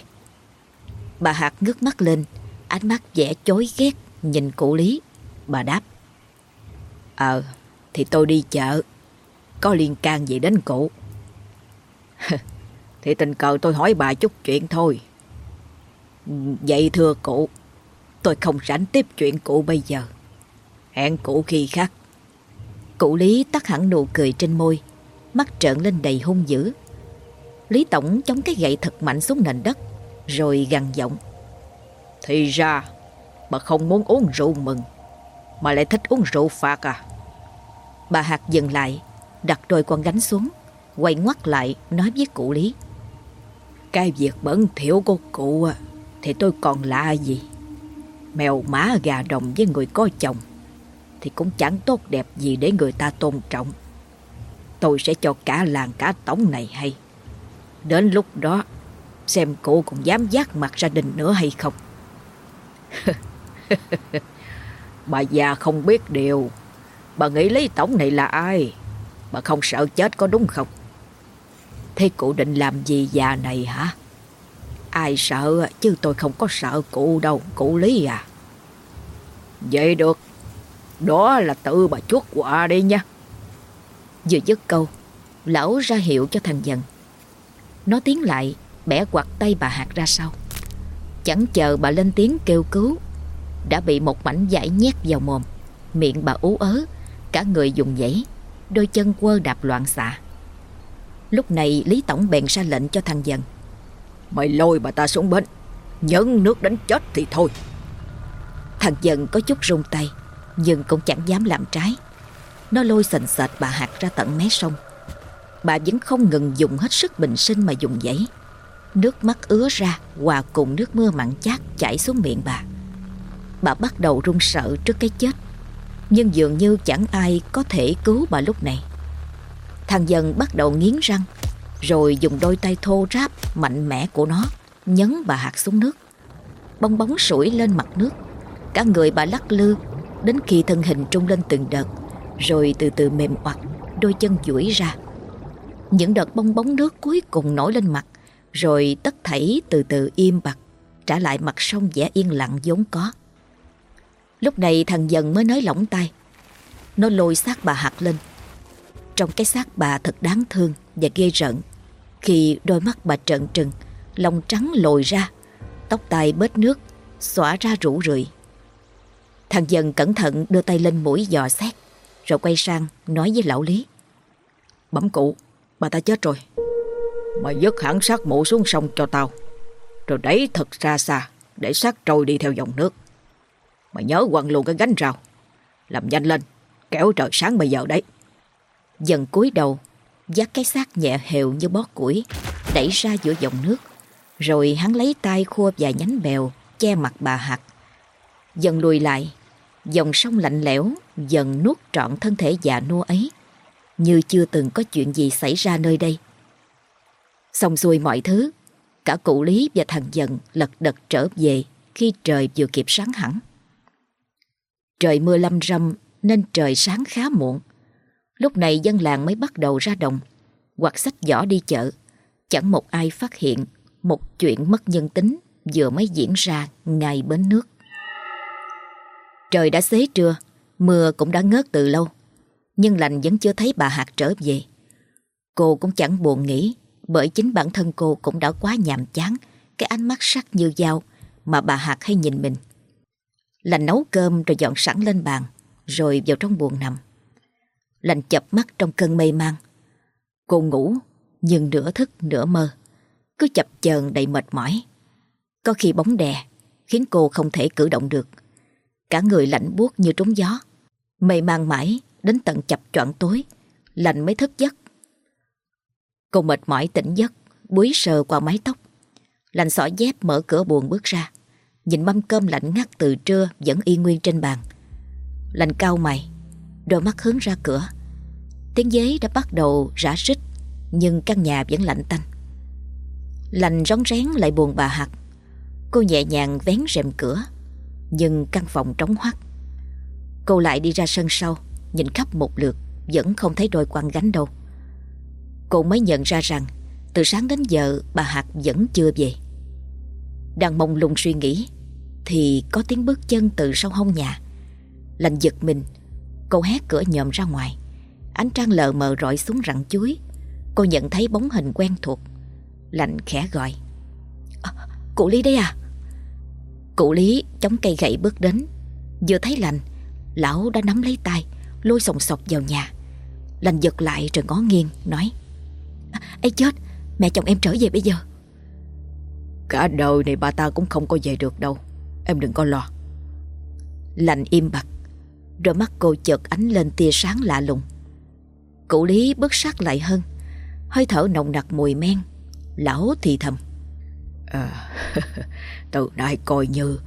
A: Bà hạt ngước mắt lên, ánh mắt vẻ chối ghét, nhìn cụ Lý. Bà đáp.
B: Ờ, thì tôi đi chợ. Có liên can gì đến cụ? thì tình cờ tôi hỏi bà chút chuyện thôi. Vậy thưa cụ, tôi không rảnh tiếp chuyện cụ bây giờ. Hẹn cụ khi khác.
A: Cụ Lý tắt hẳn nụ cười trên môi, mắt trợn lên đầy hung dữ. Lý Tổng chống cái gậy thật mạnh xuống nền đất, rồi gằn giọng.
B: Thì ra, bà không muốn uống rượu mừng, mà lại thích uống rượu phạt à?
A: Bà Hạt dừng lại, đặt đôi con gánh xuống, quay ngoắt lại nói với cụ Lý.
B: Cái việc bẩn thiểu của cụ thì tôi còn lạ gì. Mèo má gà đồng với người có chồng thì cũng chẳng tốt đẹp gì để người ta tôn trọng. Tôi sẽ cho cả làng cả tổng này hay. Đến lúc đó, xem cụ còn dám giác mặt gia đình nữa hay không. bà già không biết điều. Bà nghĩ Lý Tổng này là ai? Bà không sợ chết có đúng không? Thế cụ định làm gì già này hả? Ai sợ chứ tôi không có sợ cụ đâu, cụ Lý à. Vậy được, đó là tự bà chuốt quả đi nha.
A: Vừa dứt câu, lão ra hiệu cho thằng dần. Nó tiến lại, bẻ quạt tay bà hạt ra sau. Chẳng chờ bà lên tiếng kêu cứu, đã bị một mảnh giải nhét vào mồm. Miệng bà ú ớ, cả người dùng dãy, đôi chân quơ đạp loạn xạ. Lúc này Lý Tổng bèn ra lệnh cho thằng dần.
B: Mày lôi bà ta xuống bên, nhấn nước đánh chết thì thôi.
A: Thằng dần có chút rung tay, nhưng cũng chẳng dám làm trái. Nó lôi sành sệt bà hạt ra tận mé sông. Bà vẫn không ngừng dùng hết sức bình sinh mà dùng giấy. Nước mắt ứa ra hòa cùng nước mưa mặn chát chảy xuống miệng bà. Bà bắt đầu run sợ trước cái chết. Nhưng dường như chẳng ai có thể cứu bà lúc này. Thằng dần bắt đầu nghiến răng, rồi dùng đôi tay thô ráp mạnh mẽ của nó nhấn bà hạt xuống nước. Bong bóng sủi lên mặt nước. Cả người bà lắc lư đến khi thân hình trung lên từng đợt, rồi từ từ mềm oặt, đôi chân duỗi ra. Những đợt bong bóng nước cuối cùng nổi lên mặt, rồi tất thảy từ từ im bặt, trả lại mặt sông vẻ yên lặng vốn có. Lúc này thằng dần mới nới lỏng tay. Nó lôi xác bà hạt lên. Trong cái xác bà thật đáng thương và ghê rợn. Khi đôi mắt bà trợn trừng, lòng trắng lồi ra, tóc tai bết nước, xõa ra rủ rượi. Thằng dần cẩn thận đưa tay lên mũi dò xét, rồi quay sang nói với lão Lý.
B: Bẩm cụ, bà ta chết rồi. Mày dứt hẳn xác mụ xuống sông cho tao, rồi đẩy thật ra xa để xác trôi đi theo dòng nước. Mày nhớ quăng luôn cái gánh rào, làm nhanh lên, kéo trời sáng bây giờ đấy.
A: Dần cúi đầu, dắt cái xác nhẹ hều như bó củi, đẩy ra giữa dòng nước. Rồi hắn lấy tay khua vài nhánh bèo, che mặt bà hạt. Dần lùi lại, dòng sông lạnh lẽo dần nuốt trọn thân thể già nua ấy, như chưa từng có chuyện gì xảy ra nơi đây. Xong xuôi mọi thứ, cả cụ Lý và thằng dần lật đật trở về khi trời vừa kịp sáng hẳn. Trời mưa lâm râm nên trời sáng khá muộn. Lúc này dân làng mới bắt đầu ra đồng, hoặc sách giỏ đi chợ. Chẳng một ai phát hiện một chuyện mất nhân tính vừa mới diễn ra ngay bến nước. Trời đã xế trưa, mưa cũng đã ngớt từ lâu. Nhưng lành vẫn chưa thấy bà Hạt trở về. Cô cũng chẳng buồn nghĩ bởi chính bản thân cô cũng đã quá nhàm chán cái ánh mắt sắc như dao mà bà Hạt hay nhìn mình. Lành nấu cơm rồi dọn sẵn lên bàn rồi vào trong buồng nằm. Lành chập mắt trong cơn mê man. Cô ngủ nhưng nửa thức nửa mơ. Cứ chập chờn đầy mệt mỏi. Có khi bóng đè khiến cô không thể cử động được. Cả người lạnh buốt như trúng gió. Mây mang mãi đến tận chập choạng tối, lạnh mới thức giấc. Cô mệt mỏi tỉnh giấc, búi sờ qua mái tóc. Lạnh xỏ dép mở cửa buồn bước ra. Nhìn mâm cơm lạnh ngắt từ trưa vẫn y nguyên trên bàn. Lạnh cao mày, đôi mắt hướng ra cửa. Tiếng giấy đã bắt đầu rã rít, nhưng căn nhà vẫn lạnh tanh. Lành rón rén lại buồn bà Hạt. Cô nhẹ nhàng vén rèm cửa, nhưng căn phòng trống hoắt. Cô lại đi ra sân sau, nhìn khắp một lượt, vẫn không thấy đôi quan gánh đâu. Cô mới nhận ra rằng, từ sáng đến giờ bà Hạt vẫn chưa về. Đang mông lung suy nghĩ, thì có tiếng bước chân từ sau hông nhà. Lành giật mình, cô hét cửa nhòm ra ngoài. Ánh trăng lờ mờ rọi xuống rặng chuối. Cô nhận thấy bóng hình quen thuộc. Lành khẽ gọi. À, cụ Lý đây à? Cụ Lý chống cây gậy bước đến. Vừa thấy lành, lão đã nắm lấy tay, lôi sòng sọc vào nhà. Lành giật lại rồi ngó nghiêng, nói. À, chết, mẹ chồng em trở về bây giờ.
B: Cả đời này bà ta cũng không có về được đâu. Em đừng có lo.
A: Lành im bặt. Rồi mắt cô chợt ánh lên tia sáng lạ lùng. Cụ Lý bước sát lại hơn. Hơi thở nồng nặc mùi men. Lão thì thầm.
B: À, Từ nay coi như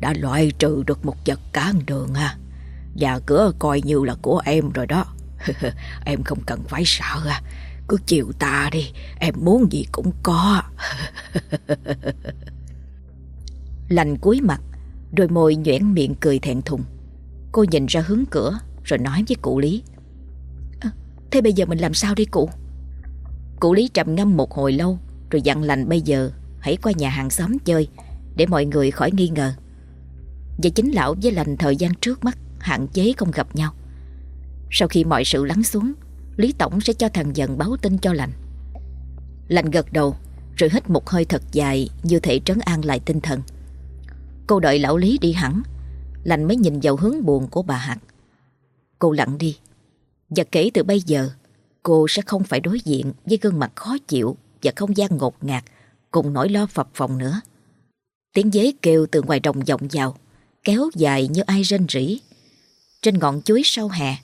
B: Đã loại trừ được một vật cản đường ha Nhà cửa coi như là của em rồi đó. Em không cần phải sợ ha cứ chiều ta đi Em muốn gì cũng có.
A: Lành cúi mặt Đôi môi nhoẻn miệng cười thẹn thùng. Cô nhìn ra hướng cửa Rồi nói với cụ Lý. À, Thế bây giờ mình làm sao đi cụ? Cụ Lý trầm ngâm một hồi lâu Rồi dặn lành bây giờ Hãy qua nhà hàng xóm chơi Để mọi người khỏi nghi ngờ. Và chính lão với lành thời gian trước mắt Hạn chế không gặp nhau. Sau khi mọi sự lắng xuống Lý Tổng sẽ cho thằng dần báo tin cho lành. Lành gật đầu, Rồi hít một hơi thật dài, Như thể trấn an lại tinh thần. Cô đợi lão Lý đi hẳn, Lành mới nhìn vào hướng buồn của bà Hạt Cô lặng đi, Và kể từ bây giờ, Cô sẽ không phải đối diện với gương mặt khó chịu Và không gian ngột ngạt Cùng nỗi lo phập phòng nữa. Tiếng dế kêu từ ngoài đồng vọng vào, Kéo dài như ai rên rỉ. Trên ngọn chuối sau hè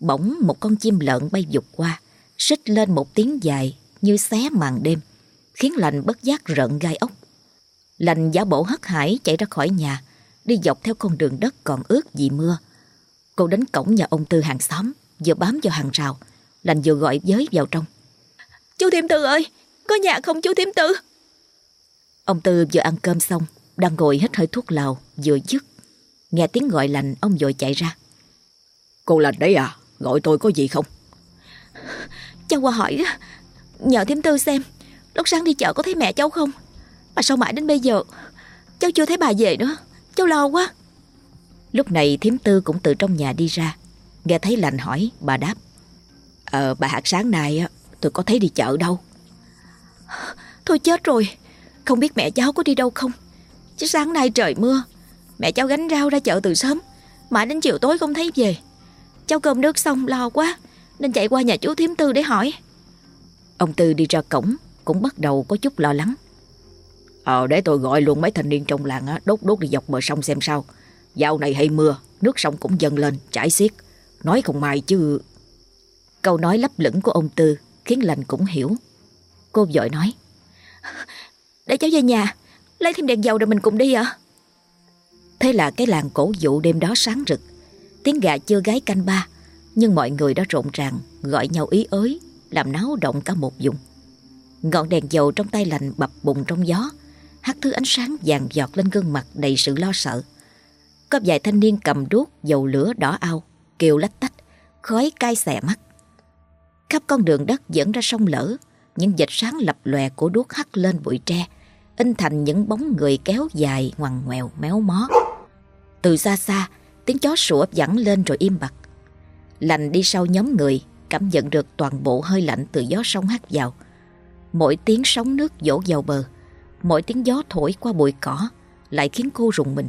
A: Bỗng một con chim lợn bay dục qua Xích lên một tiếng dài Như xé màn đêm Khiến lành bất giác rợn gai ốc. Lành giả bộ hất hải chạy ra khỏi nhà Đi dọc theo con đường đất còn ướt vì mưa. Cô đến cổng nhà ông Tư hàng xóm Vừa bám vào hàng rào Lành vừa gọi giới vào trong.
C: Chú Thiêm Tư ơi Có nhà không chú Thiêm Tư?
A: Ông Tư vừa ăn cơm xong Đang ngồi hít hơi thuốc lào vừa dứt. Nghe tiếng gọi lành ông vội chạy ra.
B: Cô lành đấy à Gọi tôi có gì không?
C: Cháu qua hỏi Nhờ Thiêm Tư xem Lúc sáng đi chợ có thấy mẹ cháu không? Mà sao mãi đến bây giờ Cháu chưa thấy bà về nữa Cháu lo quá.
A: Lúc này thiếm tư cũng từ trong nhà đi ra Nghe thấy lành hỏi bà đáp
B: Ờ bà hạt sáng nay Tôi có thấy đi chợ đâu.
C: Thôi chết rồi Không biết mẹ cháu có đi đâu không? Chứ sáng nay trời mưa Mẹ cháu gánh rau ra chợ từ sớm Mãi đến chiều tối không thấy về Cháu cơm nước xong lo quá Nên chạy qua nhà chú thím tư để hỏi.
A: Ông Tư đi ra cổng Cũng bắt đầu có chút lo lắng.
B: Ờ để tôi gọi luôn mấy thanh niên trong làng á, Đốt đốt đi dọc bờ sông xem sao. Dạo này hay mưa Nước sông cũng dâng lên chảy xiết. Nói không may chứ.
A: Câu nói lấp lửng của ông Tư Khiến lành cũng hiểu. Cô vội nói
C: Để cháu về nhà Lấy thêm đèn dầu rồi mình cùng đi ạ.
A: Thế là cái làng cổ dụ đêm đó sáng rực. Tiếng gà chưa gái canh ba, Nhưng mọi người đã rộn ràng, Gọi nhau ý ới, Làm náo động cả một vùng. Ngọn đèn dầu trong tay lành bập bùng trong gió hắt thứ ánh sáng vàng giọt lên gương mặt đầy sự lo sợ. Có vài thanh niên cầm đuốc, dầu lửa đỏ ao, Kêu lách tách, Khói cay xè mắt. Khắp con đường đất dẫn ra sông lở, Những vệt sáng lập lòe của đuốc hắt lên bụi tre, In thành những bóng người kéo dài ngoằn ngoèo méo mó. Từ xa xa Tiếng chó sủa vẳng lên rồi im bặt. Lành đi sau nhóm người, cảm nhận được toàn bộ hơi lạnh từ gió sông hắt vào. Mỗi tiếng sóng nước dỗ vào bờ, mỗi tiếng gió thổi qua bụi cỏ lại khiến cô rùng mình.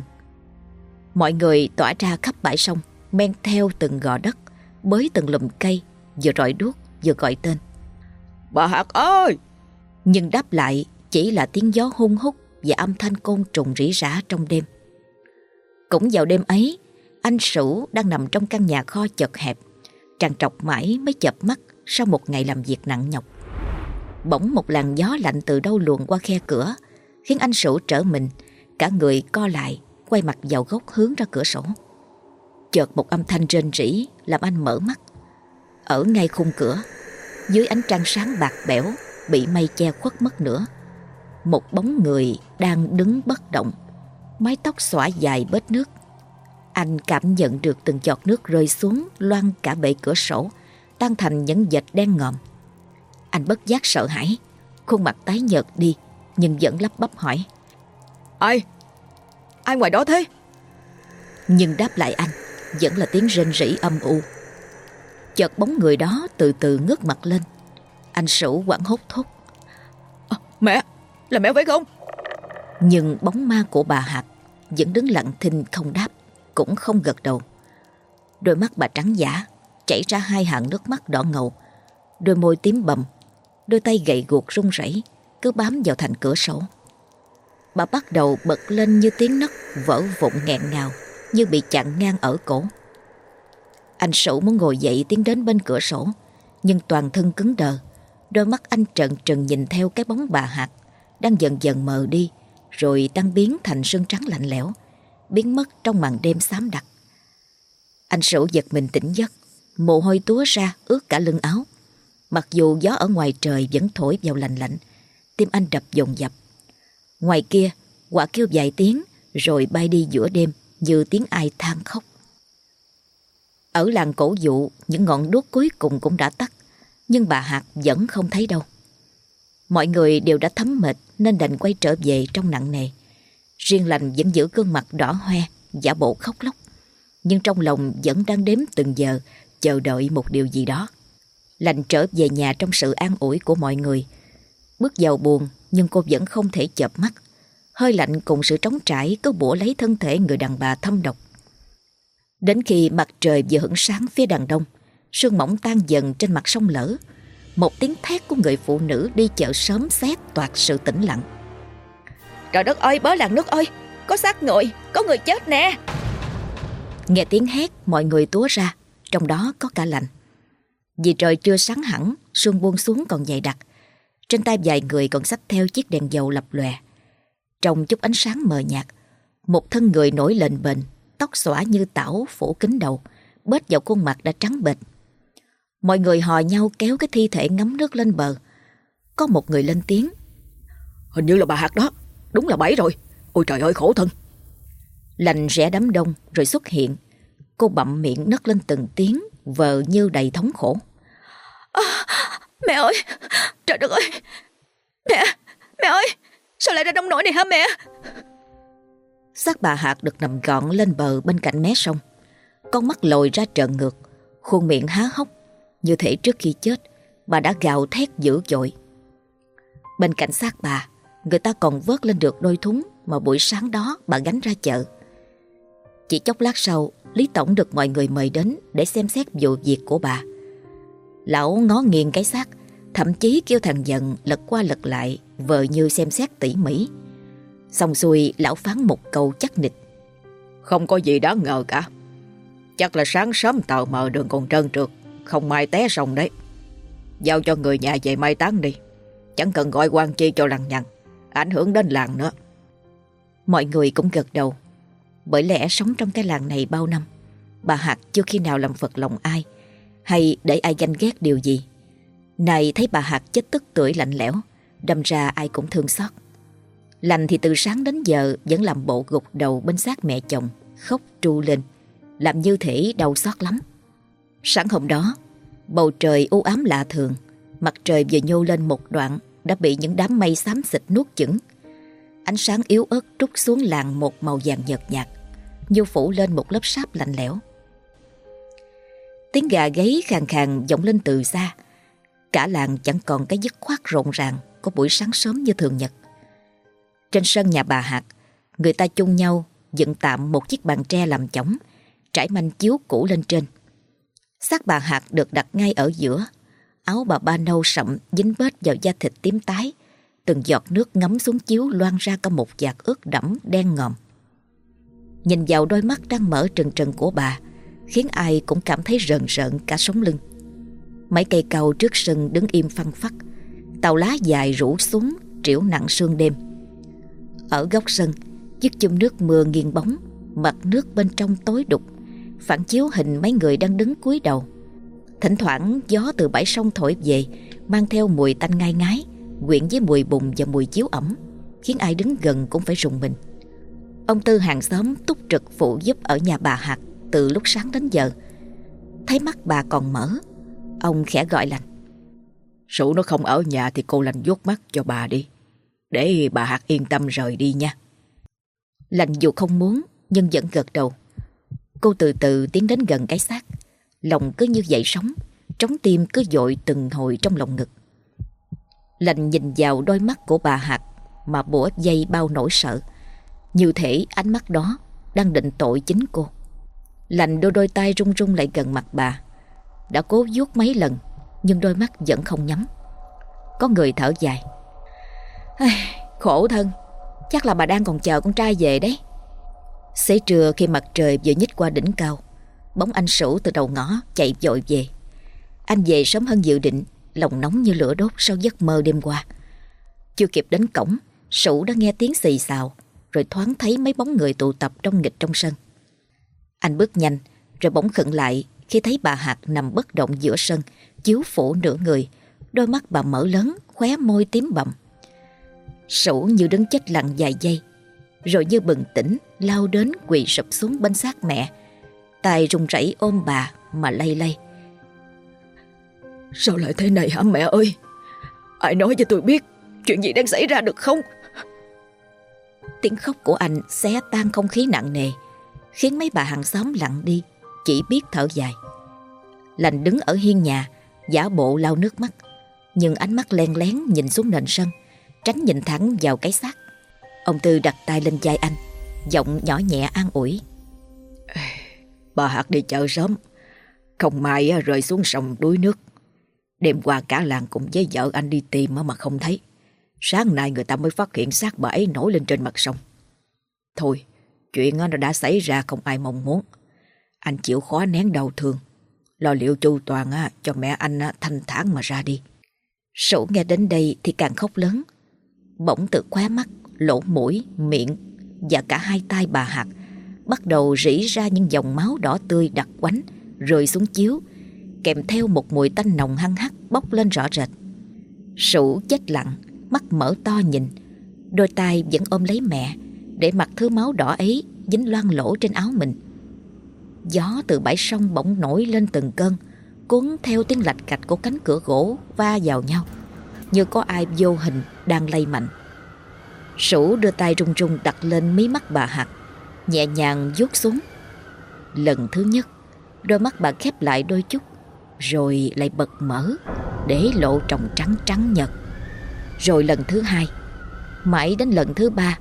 A: Mọi người tỏa ra khắp bãi sông, men theo từng gò đất, bới từng lùm cây, vừa rọi đuốc vừa gọi tên.
B: Bà Hạt ơi!
A: Nhưng đáp lại chỉ là tiếng gió hung hút và âm thanh côn trùng rỉ rả trong đêm. Cũng vào đêm ấy, anh Sửu đang nằm trong căn nhà kho chật hẹp, tràn trọc mãi mới chập mắt sau một ngày làm việc nặng nhọc. Bỗng một làn gió lạnh từ đâu luồn qua khe cửa, khiến anh Sửu trở mình, cả người co lại, quay mặt vào góc hướng ra cửa sổ. Chợt một âm thanh rên rỉ làm anh mở mắt. Ở ngay khung cửa, dưới ánh trăng sáng bạc bẽo, bị mây che khuất mất nữa. Một bóng người đang đứng bất động, mái tóc xõa dài bết nước. Anh cảm nhận được từng giọt nước rơi xuống loan cả bệ cửa sổ, tan thành những vệt đen ngòm. Anh bất giác sợ hãi, khuôn mặt tái nhợt đi, nhưng vẫn lắp bắp hỏi.
B: Ai? Ai ngoài đó thế?
A: Nhưng đáp lại anh vẫn là tiếng rên rỉ âm u. Chợt bóng người đó từ từ ngước mặt lên. Anh Sửu quảng hốt thốt.
B: À, mẹ, là mẹ phải không?
A: Nhưng bóng ma của bà Hạt vẫn đứng lặng thinh không đáp, cũng không gật đầu. Đôi mắt bà trắng giả, chảy ra hai hàng nước mắt đỏ ngầu, đôi môi tím bầm, đôi tay gậy guộc run rẩy, cứ bám vào thành cửa sổ. Bà bắt đầu bật lên như tiếng nấc vỡ vụn nghẹn ngào, như bị chặn ngang ở cổ. Anh Sủ muốn ngồi dậy tiến đến bên cửa sổ, nhưng toàn thân cứng đờ. Đôi mắt anh trợn trừng nhìn theo cái bóng bà hạt, đang dần dần mờ đi, rồi tan biến thành sương trắng lạnh lẽo, biến mất trong màn đêm xám đặc. Anh Sửu giật mình tỉnh giấc, mồ hôi túa ra ướt cả lưng áo. Mặc dù gió ở ngoài trời vẫn thổi vào lạnh lạnh, tim anh đập dồn dập. Ngoài kia, quả kêu vài tiếng rồi bay đi giữa đêm như tiếng ai than khóc. Ở làng cổ dụ, những ngọn đuốc cuối cùng cũng đã tắt, nhưng bà Hạt vẫn không thấy đâu. Mọi người đều đã thấm mệt nên đành quay trở về trong nặng nề. Riêng lành vẫn giữ gương mặt đỏ hoe, giả bộ khóc lóc. Nhưng trong lòng vẫn đang đếm từng giờ, chờ đợi một điều gì đó. Lành trở về nhà trong sự an ủi của mọi người. Bước vào buồn nhưng cô vẫn không thể chợp mắt. Hơi lạnh cùng sự trống trải cứ bủa lấy thân thể người đàn bà thâm độc. Đến khi mặt trời vừa hửng sáng phía đằng đông, sương mỏng tan dần trên mặt sông lỡ. Một tiếng thét của người phụ nữ đi chợ sớm xét toạt sự tĩnh lặng.
C: Trời đất ơi, bớ làng nước ơi, có xác người, có người chết nè.
A: Nghe tiếng hét, mọi người túa ra, trong đó có cả lành. Vì trời chưa sáng hẳn, sương buông xuống còn dày đặc. Trên tay vài người còn xách theo chiếc đèn dầu lập lòe. Trong chút ánh sáng mờ nhạt, một thân người nổi lên bền, tóc xõa như tảo phủ kính đầu, bết vào khuôn mặt đã trắng bệch. Mọi người hò nhau kéo cái thi thể ngấm nước lên bờ. Có một người lên tiếng.
B: Hình như là bà hạt đó, đúng là bảy rồi. Ôi trời ơi khổ thân.
A: Lành rẽ đám đông rồi xuất hiện. Cô bậm miệng nấc lên từng tiếng, vờ như đầy thống khổ.
C: À, mẹ ơi, trời đất ơi, mẹ, mẹ ơi, sao lại ra đông nổi này hả mẹ?
A: xác bà Hạt được nằm gọn lên bờ bên cạnh mé sông. Con mắt lồi ra trợn ngược, khuôn miệng há hốc, như thể trước khi chết, bà đã gào thét dữ dội. Bên cạnh xác bà, người ta còn vớt lên được đôi thúng mà buổi sáng đó bà gánh ra chợ. Chỉ chốc lát sau, Lý Tổng được mọi người mời đến để xem xét vụ việc của bà. Lão ngó nghiêng cái xác, thậm chí kêu thằng giận lật qua lật lại, vờ như xem xét tỉ mỉ. Xong xuôi lão phán một câu chắc nịch
B: Không có gì đáng ngờ cả Chắc là sáng sớm tàu mờ đường còn trơn trượt Không may té sông đấy Giao cho người nhà về mai táng đi Chẳng cần gọi quan chi cho lằng nhằng Ảnh hưởng đến làng nữa.
A: Mọi người cũng gật đầu. Bởi lẽ sống trong cái làng này bao năm Bà Hạt chưa khi nào làm phật lòng ai Hay để ai ganh ghét điều gì. Này thấy bà Hạt chết tức tuổi lạnh lẽo Đâm ra ai cũng thương xót. Lành thì từ sáng đến giờ vẫn làm bộ gục đầu bên xác mẹ chồng, khóc tru lên, làm như thể đau xót lắm. Sáng hôm đó, bầu trời u ám lạ thường, mặt trời vừa nhô lên một đoạn đã bị những đám mây xám xịt nuốt chửng. Ánh sáng yếu ớt trút xuống làng một màu vàng nhợt nhạt. như phủ lên một lớp sáp lạnh lẽo. Tiếng gà gáy khàn khàn vọng lên từ xa. Cả làng chẳng còn cái dứt khoát rộn ràng của buổi sáng sớm như thường nhật. Trên sân nhà bà Hạt, người ta chung nhau dựng tạm một chiếc bàn tre làm chõng, trải manh chiếu cũ lên trên. Xác bà Hạt được đặt ngay ở giữa, áo bà ba nâu sậm dính bết vào da thịt tím tái, từng giọt nước ngấm xuống chiếu loan ra cả một vạt ướt đẫm đen ngòm. Nhìn vào đôi mắt đang mở trừng trừng của bà, khiến ai cũng cảm thấy rợn rợn cả sống lưng. Mấy cây cầu trước sân đứng im phăng phắc, tàu lá dài rủ xuống triểu nặng sương đêm. Ở góc sân, chiếc chum nước mưa nghiêng bóng, mặt nước bên trong tối đục, phản chiếu hình mấy người đang đứng cúi đầu. Thỉnh thoảng gió từ bãi sông thổi về, mang theo mùi tanh ngai ngái, quyện với mùi bùn và mùi chiếu ẩm, khiến ai đứng gần cũng phải rùng mình. Ông Tư hàng xóm túc trực phụ giúp ở nhà bà Hạt từ lúc sáng đến giờ. Thấy mắt bà còn mở, ông khẽ gọi lành.
B: Sủ nó không ở nhà thì cô lành vuốt mắt cho bà đi, để bà Hạt yên tâm rời đi nha.
A: Lành dù không muốn nhưng vẫn gật đầu. Cô từ từ tiến đến gần cái xác, lòng cứ như dậy sóng, trống tim cứ dội từng hồi trong lòng ngực. Lành nhìn vào đôi mắt của bà Hạt mà bủa dây bao nỗi sợ. Như thể ánh mắt đó đang định tội chính cô. Lành đôi đôi tay run run lại gần mặt bà. Đã cố vuốt mấy lần nhưng đôi mắt vẫn không nhắm. Có người thở dài. Khổ thân, chắc là bà đang còn chờ con trai về đấy. Xế trưa khi mặt trời vừa nhích qua đỉnh cao, bóng anh Sửu từ đầu ngõ chạy vội về. Anh về sớm hơn dự định, lòng nóng như lửa đốt sau giấc mơ đêm qua. Chưa kịp đến cổng, Sửu đã nghe tiếng xì xào, rồi thoáng thấy mấy bóng người tụ tập trong nghịch trong sân. Anh bước nhanh, rồi bỗng khựng lại khi thấy bà Hạt nằm bất động giữa sân, chiếu phủ nửa người, đôi mắt bà mở lớn, khóe môi tím bầm. Sửu như đứng chết lặng vài giây, rồi như bừng tỉnh, lao đến quỳ sụp xuống bên xác mẹ, tay run rẩy ôm bà mà lay lay.
B: Sao lại thế này hả mẹ ơi? Ai nói cho tôi biết chuyện gì đang xảy ra được không?
A: Tiếng khóc của anh xé tan không khí nặng nề, khiến mấy bà hàng xóm lặng đi, chỉ biết thở dài. Lành đứng ở hiên nhà, giả bộ lau nước mắt, nhưng ánh mắt len lén nhìn xuống nền sân, tránh nhìn thẳng vào cái xác. Ông Tư đặt tay lên vai anh, giọng nhỏ nhẹ an ủi.
B: Bà Hạt đi chợ sớm, không may rơi xuống sông đuối nước. Đêm qua cả làng cùng với vợ anh đi tìm mà không thấy. Sáng nay người ta mới phát hiện xác bà ấy nổi lên trên mặt sông. Thôi, chuyện nó đã xảy ra không ai mong muốn. Anh chịu khó nén đau thương. Lo liệu chu toàn cho mẹ anh thanh thản mà ra đi.
A: Sổ nghe đến đây thì càng khóc lớn. Bỗng từ khóe mắt, lỗ mũi, miệng và cả hai tay bà hạt bắt đầu rỉ ra những dòng máu đỏ tươi đặc quánh rơi xuống chiếu kèm theo một mùi tanh nồng hăng hắc bốc lên rõ rệt. Sủ chết lặng, mắt mở to nhìn, đôi tay vẫn ôm lấy mẹ để mặc thứ máu đỏ ấy dính loang lỗ trên áo mình. Gió từ bãi sông bỗng nổi lên từng cơn, cuốn theo tiếng lạch cạch của cánh cửa gỗ va vào nhau, như có ai vô hình đang lay mạnh. Sủ đưa tay run run đặt lên mí mắt bà hạc nhẹ nhàng vuốt xuống. Lần thứ nhất, đôi mắt bà khép lại đôi chút, rồi lại bật mở để lộ tròng trắng trắng nhật. Rồi lần thứ hai, mãi đến lần thứ ba,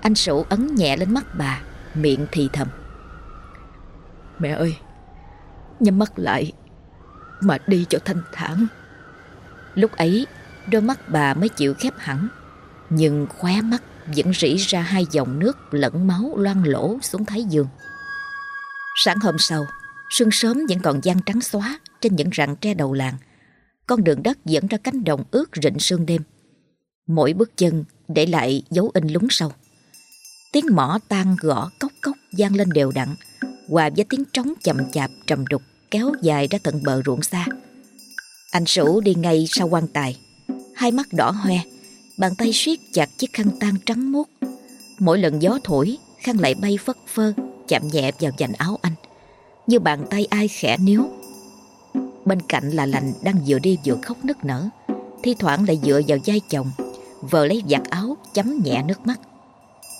A: anh Sủ ấn nhẹ lên mắt bà, miệng thì thầm.
B: Mẹ ơi, nhắm mắt lại mà đi cho thanh thản.
A: Lúc ấy, đôi mắt bà mới chịu khép hẳn, nhưng khóe mắt vẫn rỉ ra hai dòng nước lẫn máu loang lỗ xuống thái dương. Sáng hôm sau, sương sớm vẫn còn gian trắng xóa trên những rặng tre đầu làng. Con đường đất dẫn ra cánh đồng ướt rịnh sương đêm. Mỗi bước chân để lại dấu in lúng sâu. Tiếng mỏ tan gõ cốc cốc gian lên đều đặn, hòa với tiếng trống chậm chạp trầm đục kéo dài ra tận bờ ruộng xa. Anh Sửu đi ngay sau quan tài, hai mắt đỏ hoe, bàn tay siết chặt chiếc khăn tang trắng muốt. Mỗi lần gió thổi, khăn lại bay phất phơ, chạm nhẹ vào dành áo anh, như bàn tay ai khẽ níu. Bên cạnh là lành đang vừa đi vừa khóc nức nở, thi thoảng lại dựa vào vai chồng, vợ lấy giặt áo chấm nhẹ nước mắt.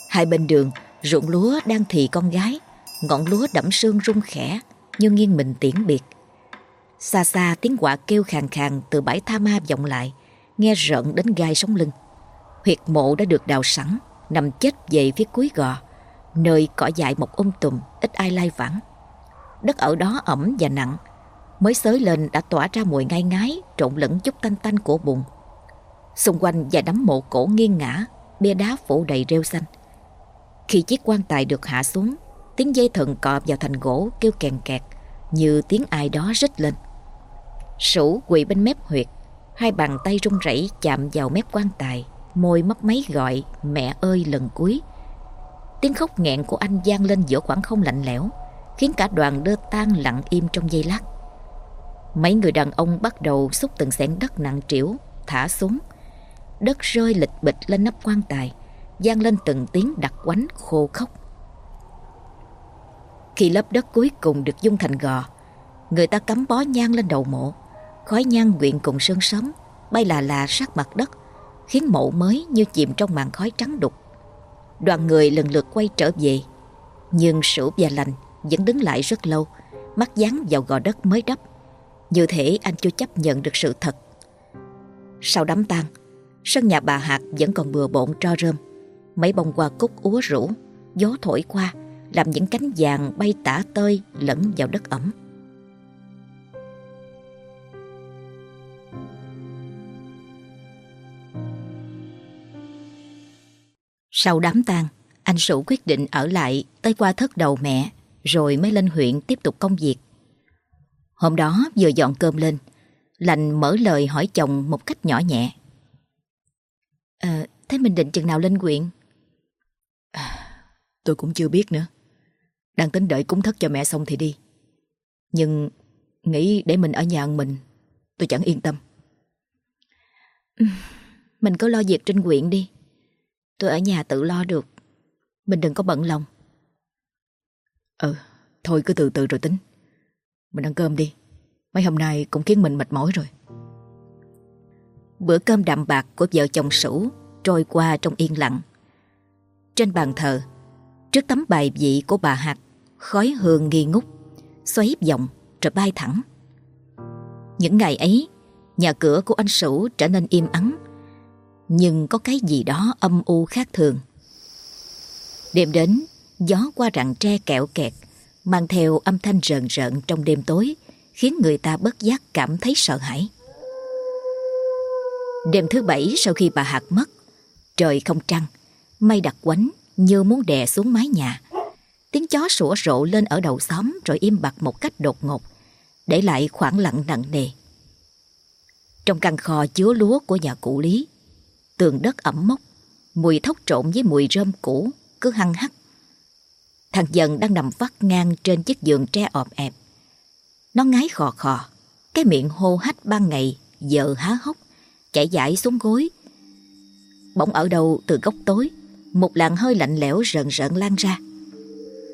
A: Hai bên đường, ruộng lúa đang thì con gái, Ngọn lúa đẫm sương rung khẽ Như nghiêng mình tiễn biệt Xa xa tiếng quạ kêu khàn khàn Từ bãi tha ma vọng lại Nghe rợn đến gai sống lưng Huyệt mộ đã được đào sẵn, Nằm chết về phía cuối gò, Nơi cỏ dại một um tùm, Ít ai lai vãng. Đất ở đó ẩm và nặng, Mới xới lên đã tỏa ra mùi ngai ngái, Trộn lẫn chút tanh tanh của bùn. Xung quanh và đám mộ cổ nghiêng ngã Bia đá phủ đầy rêu xanh. Khi chiếc quan tài được hạ xuống, Tiếng dây thần cọp vào thành gỗ kêu kèn kẹt, Như tiếng ai đó rít lên. Sủ quỳ bên mép huyệt, Hai bàn tay run rẩy chạm vào mép quan tài. Môi mấp máy gọi, Mẹ ơi, lần cuối. Tiếng khóc nghẹn của anh vang lên giữa khoảng không lạnh lẽo, Khiến cả đoàn đưa tan lặng im trong giây lát. Mấy người đàn ông bắt đầu xúc từng xẻng đất nặng trĩu, Thả xuống. Đất rơi lịch bịch lên nắp quan tài, vang lên từng tiếng đặc quánh khô khóc Khi lớp đất cuối cùng được dung thành gò, Người ta cắm bó nhang lên đầu mộ, Khói nhang quyện cùng sương sớm, Bay là là sát mặt đất Khiến mộ mới như chìm trong màn khói trắng đục. Đoàn người lần lượt quay trở về Nhưng sửu và lành vẫn đứng lại rất lâu Mắt dán vào gò đất mới đắp. Như thể anh chưa chấp nhận được sự thật. Sau đám tang Sân nhà bà Hạt vẫn còn bừa bộn tro rơm. Mấy bông hoa cúc úa rũ, Gió thổi qua Làm những cánh vàng bay tả tơi lẫn vào đất ẩm. Sau đám tang, anh Sủ quyết định ở lại tới qua thất đầu mẹ rồi mới lên huyện tiếp tục công việc. Hôm đó vừa dọn cơm lên, Lành mở lời hỏi chồng một cách nhỏ nhẹ. À, thế mình định chừng nào lên huyện?
B: À, tôi cũng chưa biết nữa. Đang tính đợi cúng thất cho mẹ xong thì đi. Nhưng nghĩ để mình ở nhà mình, tôi chẳng yên tâm.
C: Mình cứ lo việc trên huyện đi. Tôi ở nhà tự lo được. Mình đừng có bận lòng.
B: Ừ, thôi cứ từ từ rồi tính. Mình ăn cơm đi. Mấy hôm nay cũng khiến mình mệt mỏi rồi.
A: Bữa cơm đạm bạc của vợ chồng Sủ trôi qua trong yên lặng. Trên bàn thờ, trước tấm bài vị của bà Hạt, khói hương nghi ngút, xoáy vòng rồi bay thẳng. Những ngày ấy, nhà cửa của anh Sủ trở nên im ắng, nhưng có cái gì đó âm u khác thường. Đêm đến, gió qua rặng tre kẹo kẹt, mang theo âm thanh rợn rợn trong đêm tối, khiến người ta bất giác cảm thấy sợ hãi. Đêm thứ bảy sau khi bà Hạt mất, trời không trăng, mây đặc quánh như muốn đè xuống mái nhà. Tiếng chó sủa rộ lên ở đầu xóm rồi im bặt một cách đột ngột, để lại khoảng lặng nặng nề. Trong căn kho chứa lúa của nhà cụ Lý, tường đất ẩm mốc, mùi thốc trộn với mùi rơm cũ cứ hăng hắc. Thằng dần đang nằm vắt ngang trên chiếc giường tre ọp ẹp. Nó ngái khò khò, cái miệng hô hách ban ngày giờ há hốc, chảy dãi xuống gối. Bỗng ở đâu từ góc tối, một làn hơi lạnh lẽo rợn rợn lan ra.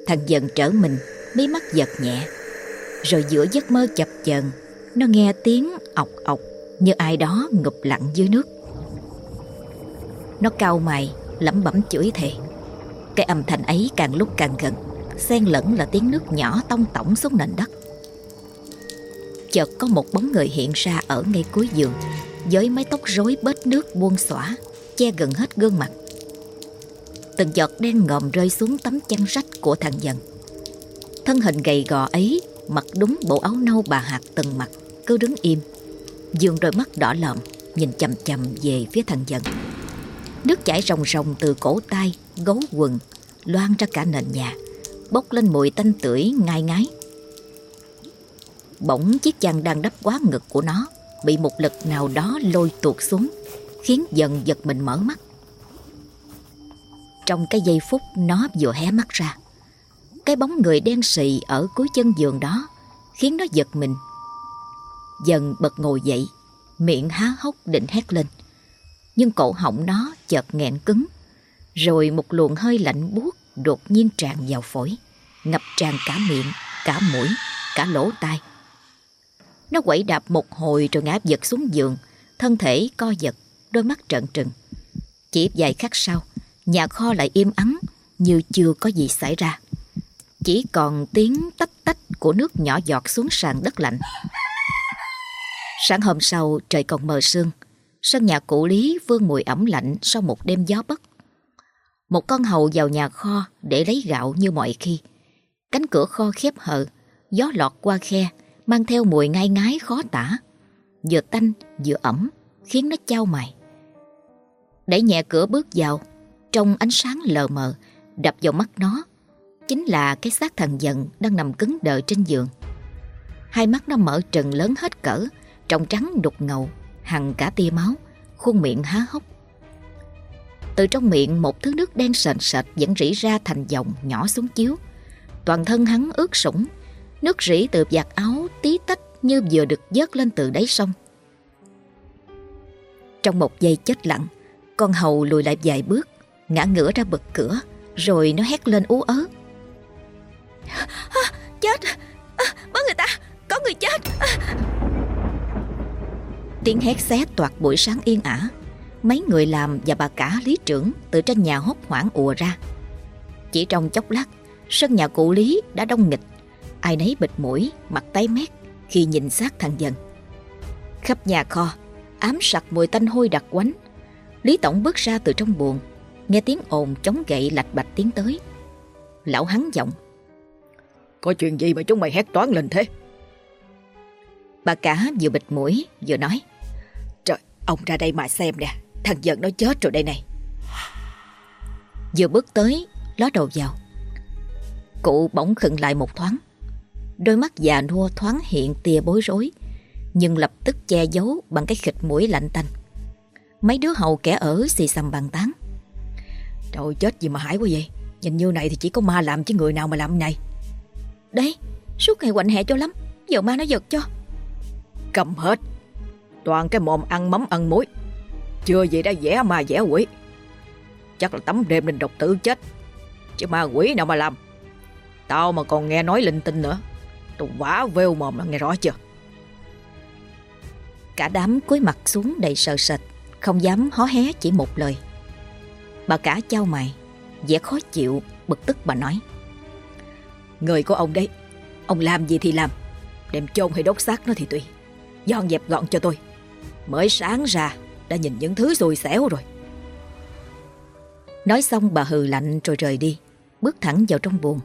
A: Thằng dần trở mình, mí mắt giật nhẹ. Rồi giữa giấc mơ chập chờn, nó nghe tiếng ọc ọc như ai đó ngụp lặng dưới nước. Nó cau mày, lẩm bẩm chửi thề. Cái âm thanh ấy càng lúc càng gần, xen lẫn là tiếng nước nhỏ tông tổng xuống nền đất. Chợt có một bóng người hiện ra ở ngay cuối giường, với mái tóc rối bết nước buông xõa, che gần hết gương mặt. Từng giọt đen ngòm rơi xuống tấm chăn rách của thằng dần. Thân hình gầy gò ấy mặc đúng bộ áo nâu bà hạt từng mặc, cứ đứng im, dương đôi mắt đỏ lợm, nhìn chầm chầm về phía thằng dần. Nước chảy ròng ròng từ cổ tay, gấu quần, loan ra cả nền nhà, bốc lên mùi tanh tưởi ngai ngái. Bỗng chiếc chăn đang đắp quá ngực của nó bị một lực nào đó lôi tuột xuống, khiến dần giật mình mở mắt. Trong cái giây phút nó vừa hé mắt ra, cái bóng người đen sì ở cuối chân giường đó khiến nó giật mình. Dần bật ngồi dậy, miệng há hốc định hét lên nhưng cổ họng nó chợt nghẹn cứng. Rồi một luồng hơi lạnh buốt đột nhiên tràn vào phổi, ngập tràn cả miệng, cả mũi, cả lỗ tai. Nó quẩy đạp một hồi rồi ngã giật xuống giường, thân thể co giật, đôi mắt trợn trừng. Chỉ vài khắc sau, nhà kho lại im ắng như chưa có gì xảy ra. Chỉ còn tiếng tách tách của nước nhỏ giọt xuống sàn đất lạnh. Sáng hôm sau trời còn mờ sương, sân nhà cụ Lý vương mùi ẩm lạnh sau một đêm gió bất. Một con hầu vào nhà kho để lấy gạo như mọi khi. Cánh cửa kho khép hờ, gió lọt qua khe, mang theo mùi ngai ngái khó tả. Vừa tanh, vừa ẩm, khiến nó trao mày. Đẩy nhẹ cửa bước vào, trong ánh sáng lờ mờ, đập vào mắt nó, chính là cái xác thằng giận đang nằm cứng đờ trên giường. Hai mắt nó mở trừng lớn hết cỡ, trông trắng đục ngầu, hằn cả tia máu, khuôn miệng há hốc. Từ trong miệng một thứ nước đen sền sệt vẫn rỉ ra thành dòng nhỏ xuống chiếu. Toàn thân hắn ướt sũng, nước rỉ từ giặt áo tí tách như vừa được dớt lên từ đáy sông. Trong một giây chết lặng, con hầu lùi lại vài bước, ngã ngửa ra bật cửa, rồi nó hét lên ú ớ.
C: À, chết! À, có người ta! Có người chết! À.
A: Tiếng hét xé toạt buổi sáng yên ả. Mấy người làm và bà cả lý trưởng từ trên nhà hốt hoảng ùa ra. Chỉ trong chốc lát, sân nhà cụ Lý đã đông nghịch. Ai nấy bịt mũi, mặt tái mét khi nhìn xác thằng dần. Khắp nhà kho, ám sặc mùi tanh hôi đặc quánh. Lý Tổng bước ra từ trong buồng, nghe tiếng ồn chống gậy lạch bạch tiến tới. Lão hắn giọng.
B: Có chuyện gì mà chúng mày hét toán lên thế?
A: Bà cả vừa bịt mũi vừa nói.
C: Ông ra đây mà xem nè, thằng giận nó chết rồi đây này.
A: Vừa bước tới, ló đầu vào. Cụ bỗng khựng lại một thoáng. Đôi mắt già nua thoáng hiện tia bối rối, nhưng lập tức che giấu bằng cái khịt mũi lạnh tanh. Mấy đứa hầu kẻ ở xì xầm bàn tán.
C: Trời chết gì mà hãi quá vậy Nhìn như này thì chỉ có ma làm chứ người nào mà làm này Đấy Suốt ngày quạnh hẹ cho lắm Giờ ma nó giật cho
B: Cầm hết Toàn cái mồm ăn mắm ăn muối. Chưa gì đã vẽ ma vẽ quỷ. Chắc là tắm đêm nên độc tử chết. Chứ ma quỷ nào mà làm. Tao mà còn nghe nói linh tinh nữa. Tôi vả vêu mồm là nghe rõ chưa?
A: Cả đám cúi mặt xuống đầy sợ sệt Không dám hó hé chỉ một lời. Bà cả trao mày vẻ khó chịu Bực tức bà nói.
C: Người của ông đấy Ông làm gì thì làm. Đem chôn hay đốt xác nó thì tùy. Dọn dẹp gọn cho tôi Mới sáng ra đã nhìn những thứ xui xẻo rồi.
A: Nói xong bà hừ lạnh rồi rời đi Bước thẳng vào trong buồng.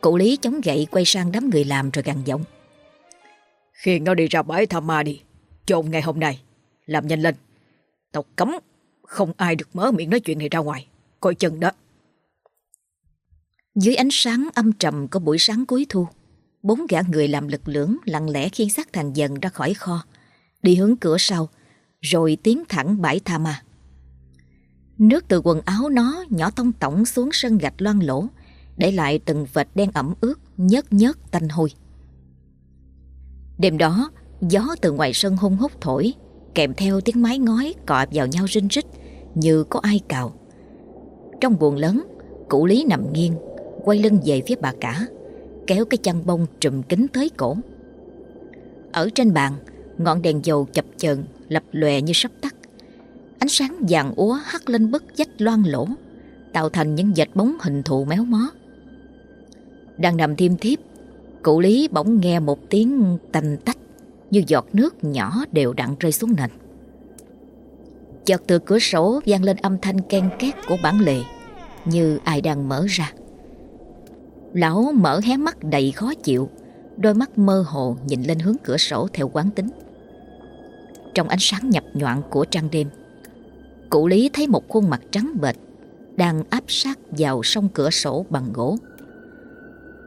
A: Cụ Lý chống gậy quay sang đám người làm rồi gằn giọng.
B: Khiêng nó đi ra bãi thăm ma đi Chôn ngày hôm nay Làm nhanh lên. Tao cấm Không ai được mở miệng nói chuyện này ra ngoài. Coi chừng đó.
A: Dưới ánh sáng âm trầm của buổi sáng cuối thu Bốn gã người làm lực lưỡng lặng lẽ khiêng xác thằng dần ra khỏi kho Đi hướng cửa sau, Rồi tiến thẳng bãi tha ma. Nước từ quần áo nó nhỏ tông tổng xuống sân gạch loang lỗ, Để lại từng vệt đen ẩm ướt, Nhớt nhớt tanh hôi. Đêm đó, Gió từ ngoài sân hung hút thổi, Kèm theo tiếng mái ngói cọ vào nhau rinh rít, Như có ai cào. Trong buồng lớn, Cụ Lý nằm nghiêng, Quay lưng về phía bà cả, Kéo cái chăn bông trùm kín tới cổ. Ở trên bàn Ngọn đèn dầu chập chờn, Lập lòe như sắp tắt. Ánh sáng vàng úa hắt lên bức vách loang lỗ Tạo thành những vệt bóng hình thù méo mó. Đang nằm thiêm thiếp, Cụ Lý bỗng nghe một tiếng tành tách Như giọt nước nhỏ đều đặn rơi xuống nền. Chợt từ cửa sổ vang lên âm thanh ken két của bản lề, Như ai đang mở ra. Lão mở hé mắt đầy khó chịu, Đôi mắt mơ hồ nhìn lên hướng cửa sổ theo quán tính. Trong ánh sáng nhập nhoạn của trăng đêm. Cụ Lý thấy một khuôn mặt trắng bệch, Đang áp sát vào sông cửa sổ bằng gỗ.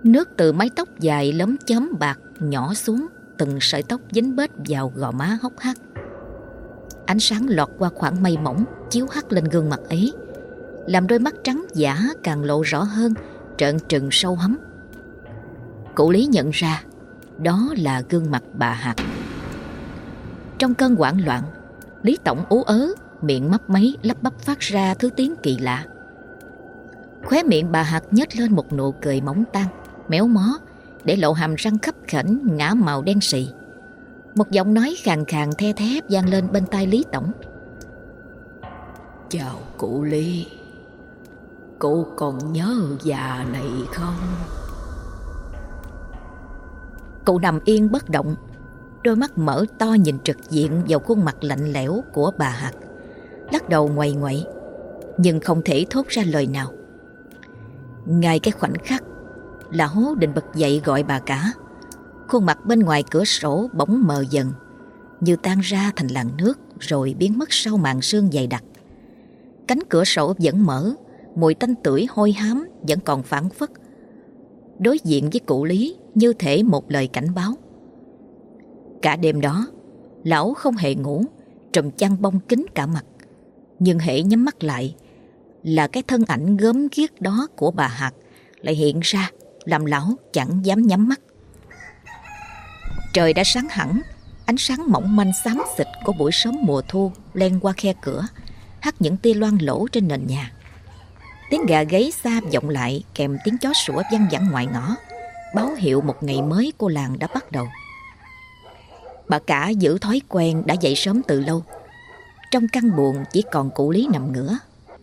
A: Nước từ mái tóc dài lấm chấm bạc nhỏ xuống, Từng sợi tóc dính bết vào gò má hốc hác. Ánh sáng lọt qua khoảng mây mỏng, Chiếu hắt lên gương mặt ấy, Làm đôi mắt trắng giả càng lộ rõ hơn, Trợn trừng sâu hấm Cụ Lý nhận ra, Đó là gương mặt bà Hạc. Trong cơn hoảng loạn Lý Tổng ú ớ Miệng mấp máy lắp bắp phát ra thứ tiếng kỳ lạ. Khóe miệng bà Hạt nhếch lên một nụ cười móng tan Méo mó Để lộ hàm răng khắp khảnh ngã màu đen xì. Một giọng nói khàn khàn the thé vang lên bên tai Lý Tổng.
B: Chào cụ Lý. Cụ còn nhớ già này không?
A: Cụ nằm yên bất động Đôi mắt mở to nhìn trực diện vào khuôn mặt lạnh lẽo của bà Hạt Lắc đầu ngoầy ngoậy Nhưng không thể thốt ra lời nào. Ngay cái khoảnh khắc, Là hố định bật dậy gọi bà cả. Khuôn mặt bên ngoài cửa sổ bỗng mờ dần, Như tan ra thành làn nước Rồi biến mất sau màn sương dày đặc. Cánh cửa sổ vẫn mở, Mùi tanh tưởi hôi hám Vẫn còn phản phất. Đối diện với cụ Lý Như thể một lời cảnh báo. Cả đêm đó, Lão không hề ngủ, Trùm chăn bông kín cả mặt. Nhưng hệ nhắm mắt lại, Là cái thân ảnh gớm ghiếc đó của bà Hạt Lại hiện ra, Làm lão chẳng dám nhắm mắt. Trời đã sáng hẳn, Ánh sáng mỏng manh xám xịt của buổi sớm mùa thu len qua khe cửa, hắt những tia loang lỗ trên nền nhà. Tiếng gà gáy xa vọng lại kèm tiếng chó sủa văng vẳng ngoài ngõ, báo hiệu một ngày mới của làng đã bắt đầu bà cả giữ thói quen đã dậy sớm từ lâu. Trong căn buồn chỉ còn cụ lý nằm ngửa,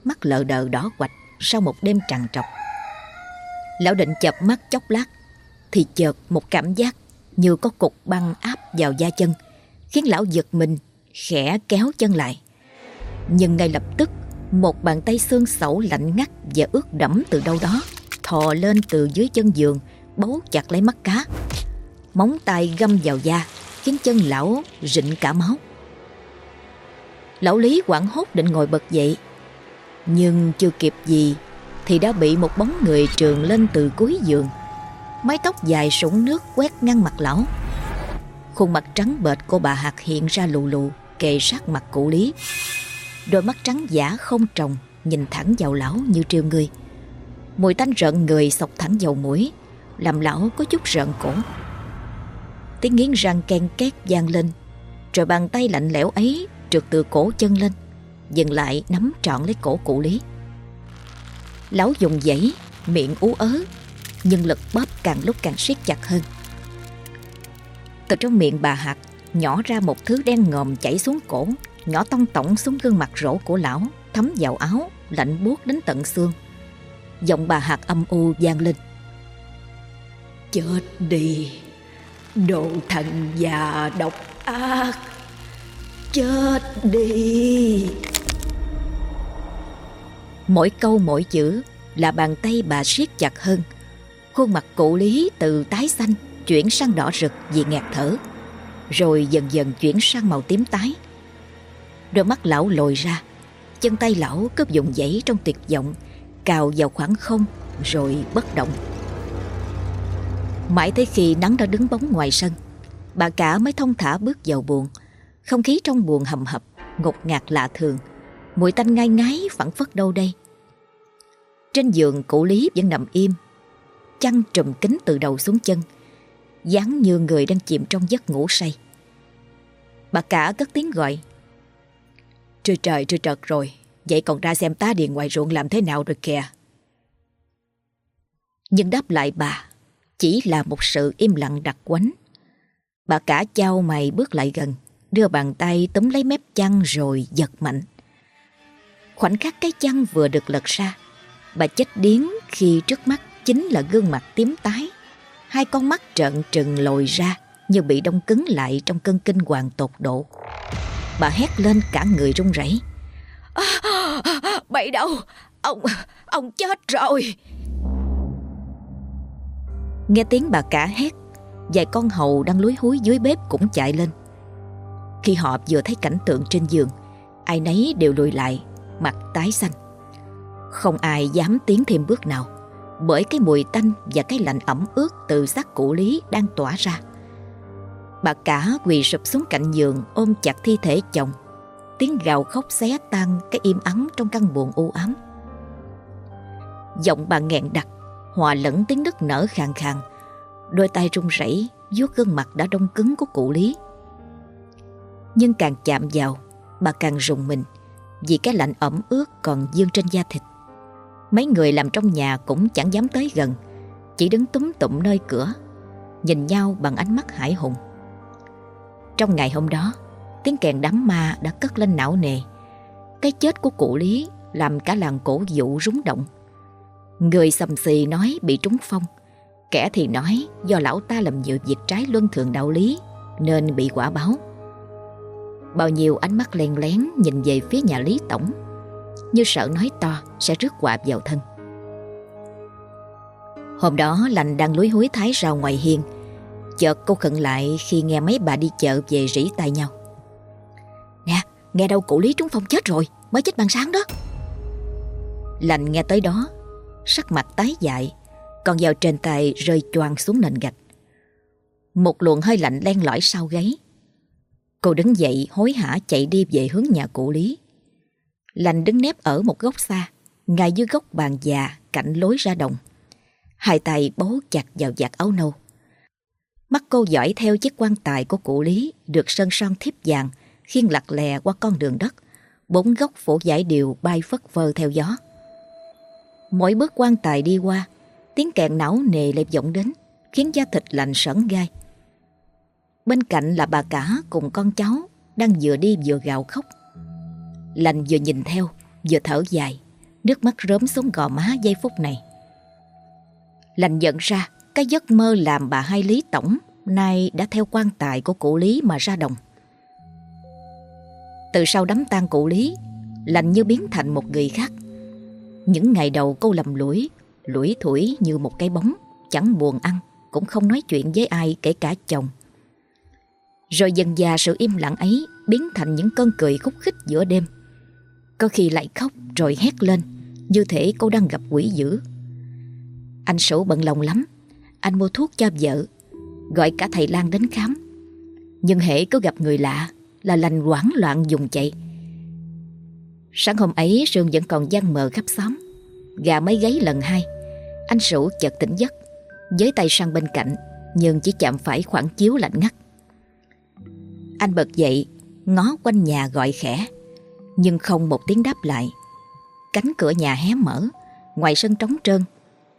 A: mắt lờ đờ đỏ quạch sau một đêm trằn trọc. Lão định chập mắt chốc lát, thì chợt một cảm giác như có cục băng áp vào da chân, khiến lão giật mình, khẽ kéo chân lại. Nhưng ngay lập tức, một bàn tay xương sẩu lạnh ngắt và ướt đẫm từ đâu đó, thò lên từ dưới chân giường, bấu chặt lấy mắt cá. Móng tay găm vào da khiến chân lão rịn cả máu. Lão lý quảng hốt định ngồi bật dậy. Nhưng chưa kịp gì thì đã bị một bóng người trường lên từ cuối giường. Mái tóc dài sũng nước quét ngăn mặt lão. Khuôn mặt trắng bệch của bà hạc hiện ra lù lù, kề sát mặt cụ lý. Đôi mắt trắng giả không trồng, nhìn thẳng vào lão như triều người. Mùi tanh rợn người sọc thẳng vào mũi, làm lão có chút rợn cổ tiếng nghiến răng ken két vang lên. Rồi bàn tay lạnh lẽo ấy trượt từ cổ chân lên, dừng lại nắm trọn lấy cổ cụ lý. Lão dùng dãy miệng ú ớ nhưng lực bóp càng lúc càng siết chặt hơn. Từ trong miệng bà hạt nhỏ ra một thứ đen ngòm chảy xuống cổ, nhỏ tông tổng xuống gương mặt rỗ của lão, thấm vào áo, lạnh buốt đến tận xương. Giọng bà hạt âm u vang lên. Chết đi đồ thần già độc ác, chết đi. Mỗi câu mỗi chữ là bàn tay bà siết chặt hơn. Khuôn mặt cụ lý từ tái xanh chuyển sang đỏ rực vì ngạt thở, rồi dần dần chuyển sang màu tím tái. Đôi mắt lão lồi ra, chân tay lão cứ dùng dãy trong tuyệt vọng, cào vào khoảng không rồi bất động mãi tới khi nắng đã đứng bóng ngoài sân, bà cả mới thông thả bước vào buồn không khí trong buồn hầm hập, ngột ngạt lạ thường. Mùi tanh ngai ngái phản phất đâu đây? Trên giường, cụ lý vẫn nằm im, chăn trùm kính từ đầu xuống chân, dáng như người đang chìm trong giấc ngủ say. Bà cả cất tiếng gọi, Trời trời trời trật rồi, Vậy còn ra xem tá điền ngoài ruộng làm thế nào rồi kìa. Nhưng đáp lại bà chỉ là một sự im lặng đặc quánh. Bà cả trao mày bước lại gần Đưa bàn tay túm lấy mép chăn rồi giật mạnh. Khoảnh khắc cái chăn vừa được lật ra Bà chết điếng khi trước mắt chính là gương mặt tím tái. Hai con mắt trợn trừng lồi ra Như bị đông cứng lại trong cơn kinh hoàng tột độ. Bà hét lên cả người run rẩy. À, à, à, à bậy đâu Ông Ông chết rồi. Nghe tiếng bà cả hét Vài con hầu đang lúi húi dưới bếp cũng chạy lên Khi họ vừa thấy cảnh tượng trên giường Ai nấy đều lùi lại Mặt tái xanh Không ai dám tiến thêm bước nào Bởi cái mùi tanh và cái lạnh ẩm ướt Từ xác cụ lý đang tỏa ra Bà cả quỳ sụp xuống cạnh giường ôm chặt thi thể chồng. Tiếng gào khóc xé tan cái im ắng trong căn buồn u ám. Giọng bà nghẹn đặc, hòa lẫn tiếng nức nở khàn khàn. Đôi tay run rẩy vuốt gương mặt đã đông cứng của cụ Lý. Nhưng càng chạm vào, bà càng rùng mình vì cái lạnh ẩm ướt còn dương trên da thịt. Mấy người làm trong nhà cũng chẳng dám tới gần, chỉ đứng túm tụm nơi cửa, nhìn nhau bằng ánh mắt hải hùng. Trong ngày hôm đó Tiếng kèn đám ma đã cất lên não nề Cái chết của cụ Lý Làm cả làng cổ dụ rúng động Người sầm xì nói bị trúng phong Kẻ thì nói do lão ta làm nhiều việc trái luân thường đạo lý nên bị quả báo. Bao nhiêu ánh mắt len lén nhìn về phía nhà Lý Tổng như sợ nói to sẽ rước quạ vào thân. Hôm đó lành đang lúi húi thái ra ngoài hiên Chợt cô khựng lại khi nghe mấy bà đi chợ về rỉ tay nhau Nè, nghe đâu cụ Lý Trúng Phong chết rồi Mới chết ban sáng đó Lành nghe tới đó Sắc mặt tái dại, Còn dao trên tay rơi choàng xuống nền gạch Một luồng hơi lạnh len lỏi sau gáy Cô đứng dậy, hối hả chạy đi về hướng nhà cụ Lý Lành đứng nép ở một góc xa, Ngay dưới gốc bàn già, cạnh lối ra đồng Hai tay bấu chặt vào giặc áo nâu Mắt cô dõi theo chiếc quan tài của cụ Lý, được sơn son thiếp vàng, khiên lặt lè qua con đường đất. Bốn góc phổ giải đều bay phất phơ theo gió. Mỗi bước quan tài đi qua, tiếng kẹn não nề lại vọng đến, khiến da thịt lạnh sởn gai. Bên cạnh là bà cả cùng con cháu đang vừa đi vừa gào khóc. Lành vừa nhìn theo, vừa thở dài, nước mắt rớm xuống gò má giây phút này. Lành nhận ra cái giấc mơ làm bà hai Lý Tổng nay đã theo quan tài của cụ Lý mà ra đồng. Từ sau đám tang cụ Lý, lành như biến thành một người khác. Những ngày đầu cô lầm lũi, lũi thủi như một cái bóng, chẳng buồn ăn, cũng không nói chuyện với ai kể cả chồng. Rồi dần dà sự im lặng ấy biến thành những cơn cười khúc khích giữa đêm. Có khi lại khóc rồi hét lên, như thể cô đang gặp quỷ dữ. Anh Sửu bận lòng lắm, anh mua thuốc cho vợ, gọi cả thầy Lan đến khám. Nhưng hệ có gặp người lạ là lành hoảng loạn dùng chạy. Sáng hôm ấy Sương vẫn còn giăng mờ khắp xóm. Gà mới gáy lần hai, anh sủ chợt tỉnh giấc, với tay sang bên cạnh, nhưng chỉ chạm phải khoảng chiếu lạnh ngắt. Anh bật dậy, ngó quanh nhà gọi khẽ, nhưng không một tiếng đáp lại. Cánh cửa nhà hé mở, ngoài sân trống trơn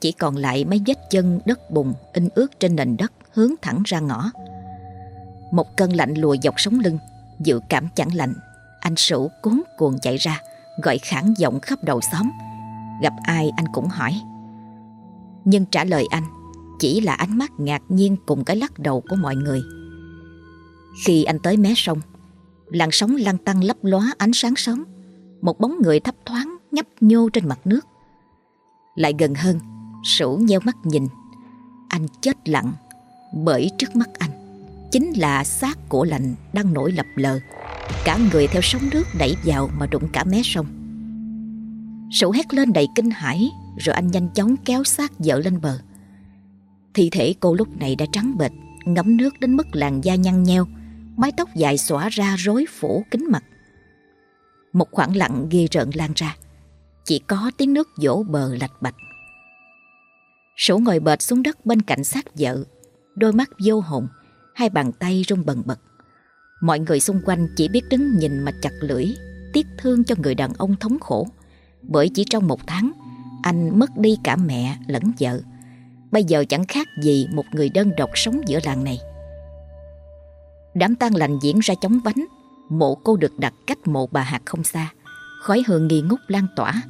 A: chỉ còn lại mấy vết chân đất bùn in ướt trên nền đất hướng thẳng ra ngõ. Một cơn lạnh lùa dọc sống lưng, dự cảm chẳng lạnh. Anh Sửu cuốn cuồng chạy ra, gọi khản giọng khắp đầu xóm. Gặp ai anh cũng hỏi. Nhưng trả lời anh chỉ là ánh mắt ngạc nhiên cùng cái lắc đầu của mọi người. Khi anh tới mé sông, làn sóng lăn tăng lấp lóa ánh sáng sớm. Một bóng người thấp thoáng nhấp nhô trên mặt nước. Lại gần hơn, Sủ nheo mắt nhìn Anh chết lặng Bởi trước mắt anh Chính là xác của lành đang nổi lập lờ Cả người theo sóng nước đẩy vào Mà đụng cả mé sông. Sủ hét lên đầy kinh hãi, Rồi anh nhanh chóng kéo xác vợ lên bờ. Thi thể cô lúc này đã trắng bệch, Ngấm nước đến mức làn da nhăn nheo, Mái tóc dài xõa ra rối phủ kính mặt. Một khoảng lặng ghê rợn lan ra, Chỉ có tiếng nước vỗ bờ lạch bạch. Sủ ngồi bệt xuống đất bên cạnh xác vợ, Đôi mắt vô hồn, Hai bàn tay run bần bật. Mọi người xung quanh chỉ biết đứng nhìn mà chặt lưỡi Tiếc thương cho người đàn ông thống khổ. Bởi chỉ trong một tháng Anh mất đi cả mẹ lẫn vợ. Bây giờ chẳng khác gì một người đơn độc sống giữa làng này. Đám tang lành diễn ra chóng vánh. Mộ cô được đặt cách mộ bà Hạt không xa. Khói hương nghi ngút lan tỏa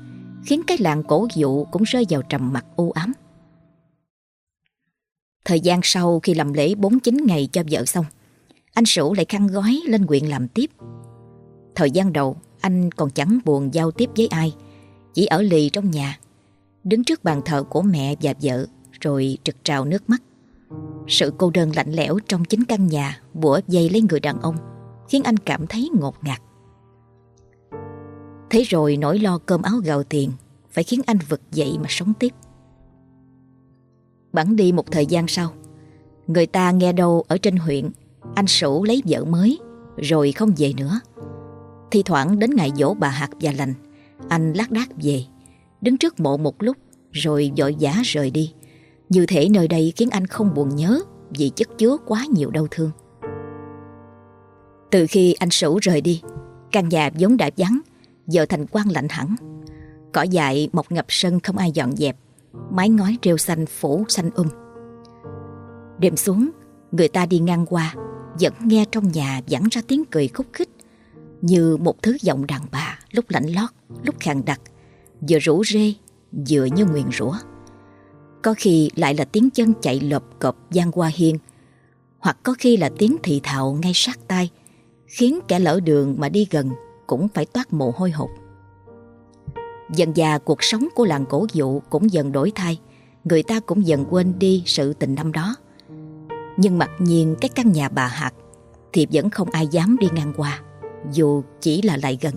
A: Khiến cái làng cổ dụ cũng rơi vào trầm mặc u ám. Thời gian sau khi làm lễ 49 ngày cho vợ xong, anh Sửu lại khăn gói lên quyện làm tiếp. Thời gian đầu, anh còn chẳng buồn giao tiếp với ai, chỉ ở lì trong nhà, đứng trước bàn thờ của mẹ và vợ rồi trực trào nước mắt. Sự cô đơn lạnh lẽo trong chính căn nhà bủa dây lấy người đàn ông khiến anh cảm thấy ngột ngạt. Thế rồi nỗi lo cơm áo gạo tiền phải khiến anh vực dậy mà sống tiếp. Bẵng đi một thời gian sau Người ta nghe đâu ở trên huyện anh Sửu lấy vợ mới Rồi không về nữa. Thi thoảng đến ngày dỗ bà hạt và lành Anh lác đác về Đứng trước mộ một lúc Rồi dội vã rời đi. Như thể nơi đây khiến anh không buồn nhớ Vì chất chứa quá nhiều đau thương. Từ khi anh Sửu rời đi Căn nhà vốn đã vắng Giờ thành quan lạnh hẳn. Cỏ dại mọc ngập sân không ai dọn dẹp mái ngói rêu xanh phủ xanh um. Đêm xuống, người ta đi ngang qua, vẫn nghe trong nhà vẳng ra tiếng cười khúc khích, như một thứ giọng đàn bà lúc lạnh lót, lúc khàn đặc, vừa rủ rê, vừa như nguyền rủa. Có khi lại là tiếng chân chạy lộp cộp gian qua hiên Hoặc có khi là tiếng thị thạo ngay sát tai Khiến kẻ lỡ đường mà đi gần Cũng phải toát mồ hôi hột Dần già cuộc sống của làng cổ dụ Cũng dần đổi thay Người ta cũng dần quên đi sự tình năm đó nhưng mặc nhiên cái căn nhà bà Hạt Thì vẫn không ai dám đi ngang qua Dù chỉ là lại gần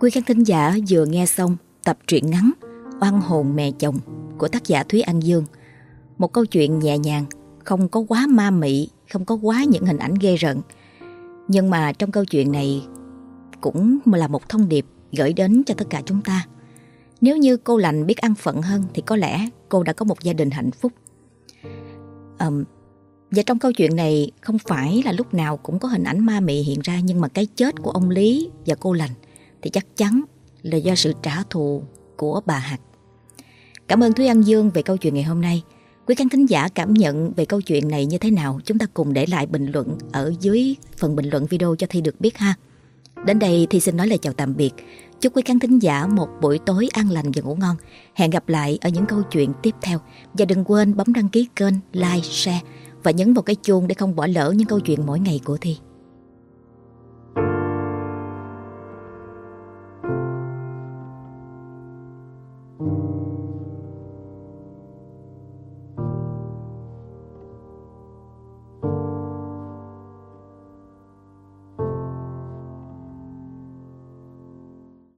A: Quý khán thính giả vừa nghe xong tập truyện ngắn Oan hồn mẹ chồng của tác giả Thúy An Dương. Một câu chuyện nhẹ nhàng, không có quá ma mị, không có quá những hình ảnh ghê rợn. Nhưng mà trong câu chuyện này cũng là một thông điệp gửi đến cho tất cả chúng ta. Nếu như cô lành biết ăn phận hơn thì có lẽ cô đã có một gia đình hạnh phúc. À, và trong câu chuyện này không phải là lúc nào cũng có hình ảnh ma mị hiện ra nhưng mà cái chết của ông Lý và cô lành thì chắc chắn là do sự trả thù của bà Hạt. Cảm ơn Thúy An Dương về câu chuyện ngày hôm nay. Quý khán thính giả cảm nhận về câu chuyện này như thế nào? Chúng ta cùng để lại bình luận ở dưới phần bình luận video cho Thi được biết ha. Đến đây thì xin nói lời chào tạm biệt. Chúc quý khán thính giả một buổi tối an lành và ngủ ngon. Hẹn gặp lại ở những câu chuyện tiếp theo. Và đừng quên bấm đăng ký kênh, like, share và nhấn vào cái chuông để không bỏ lỡ những câu chuyện mỗi ngày của Thi.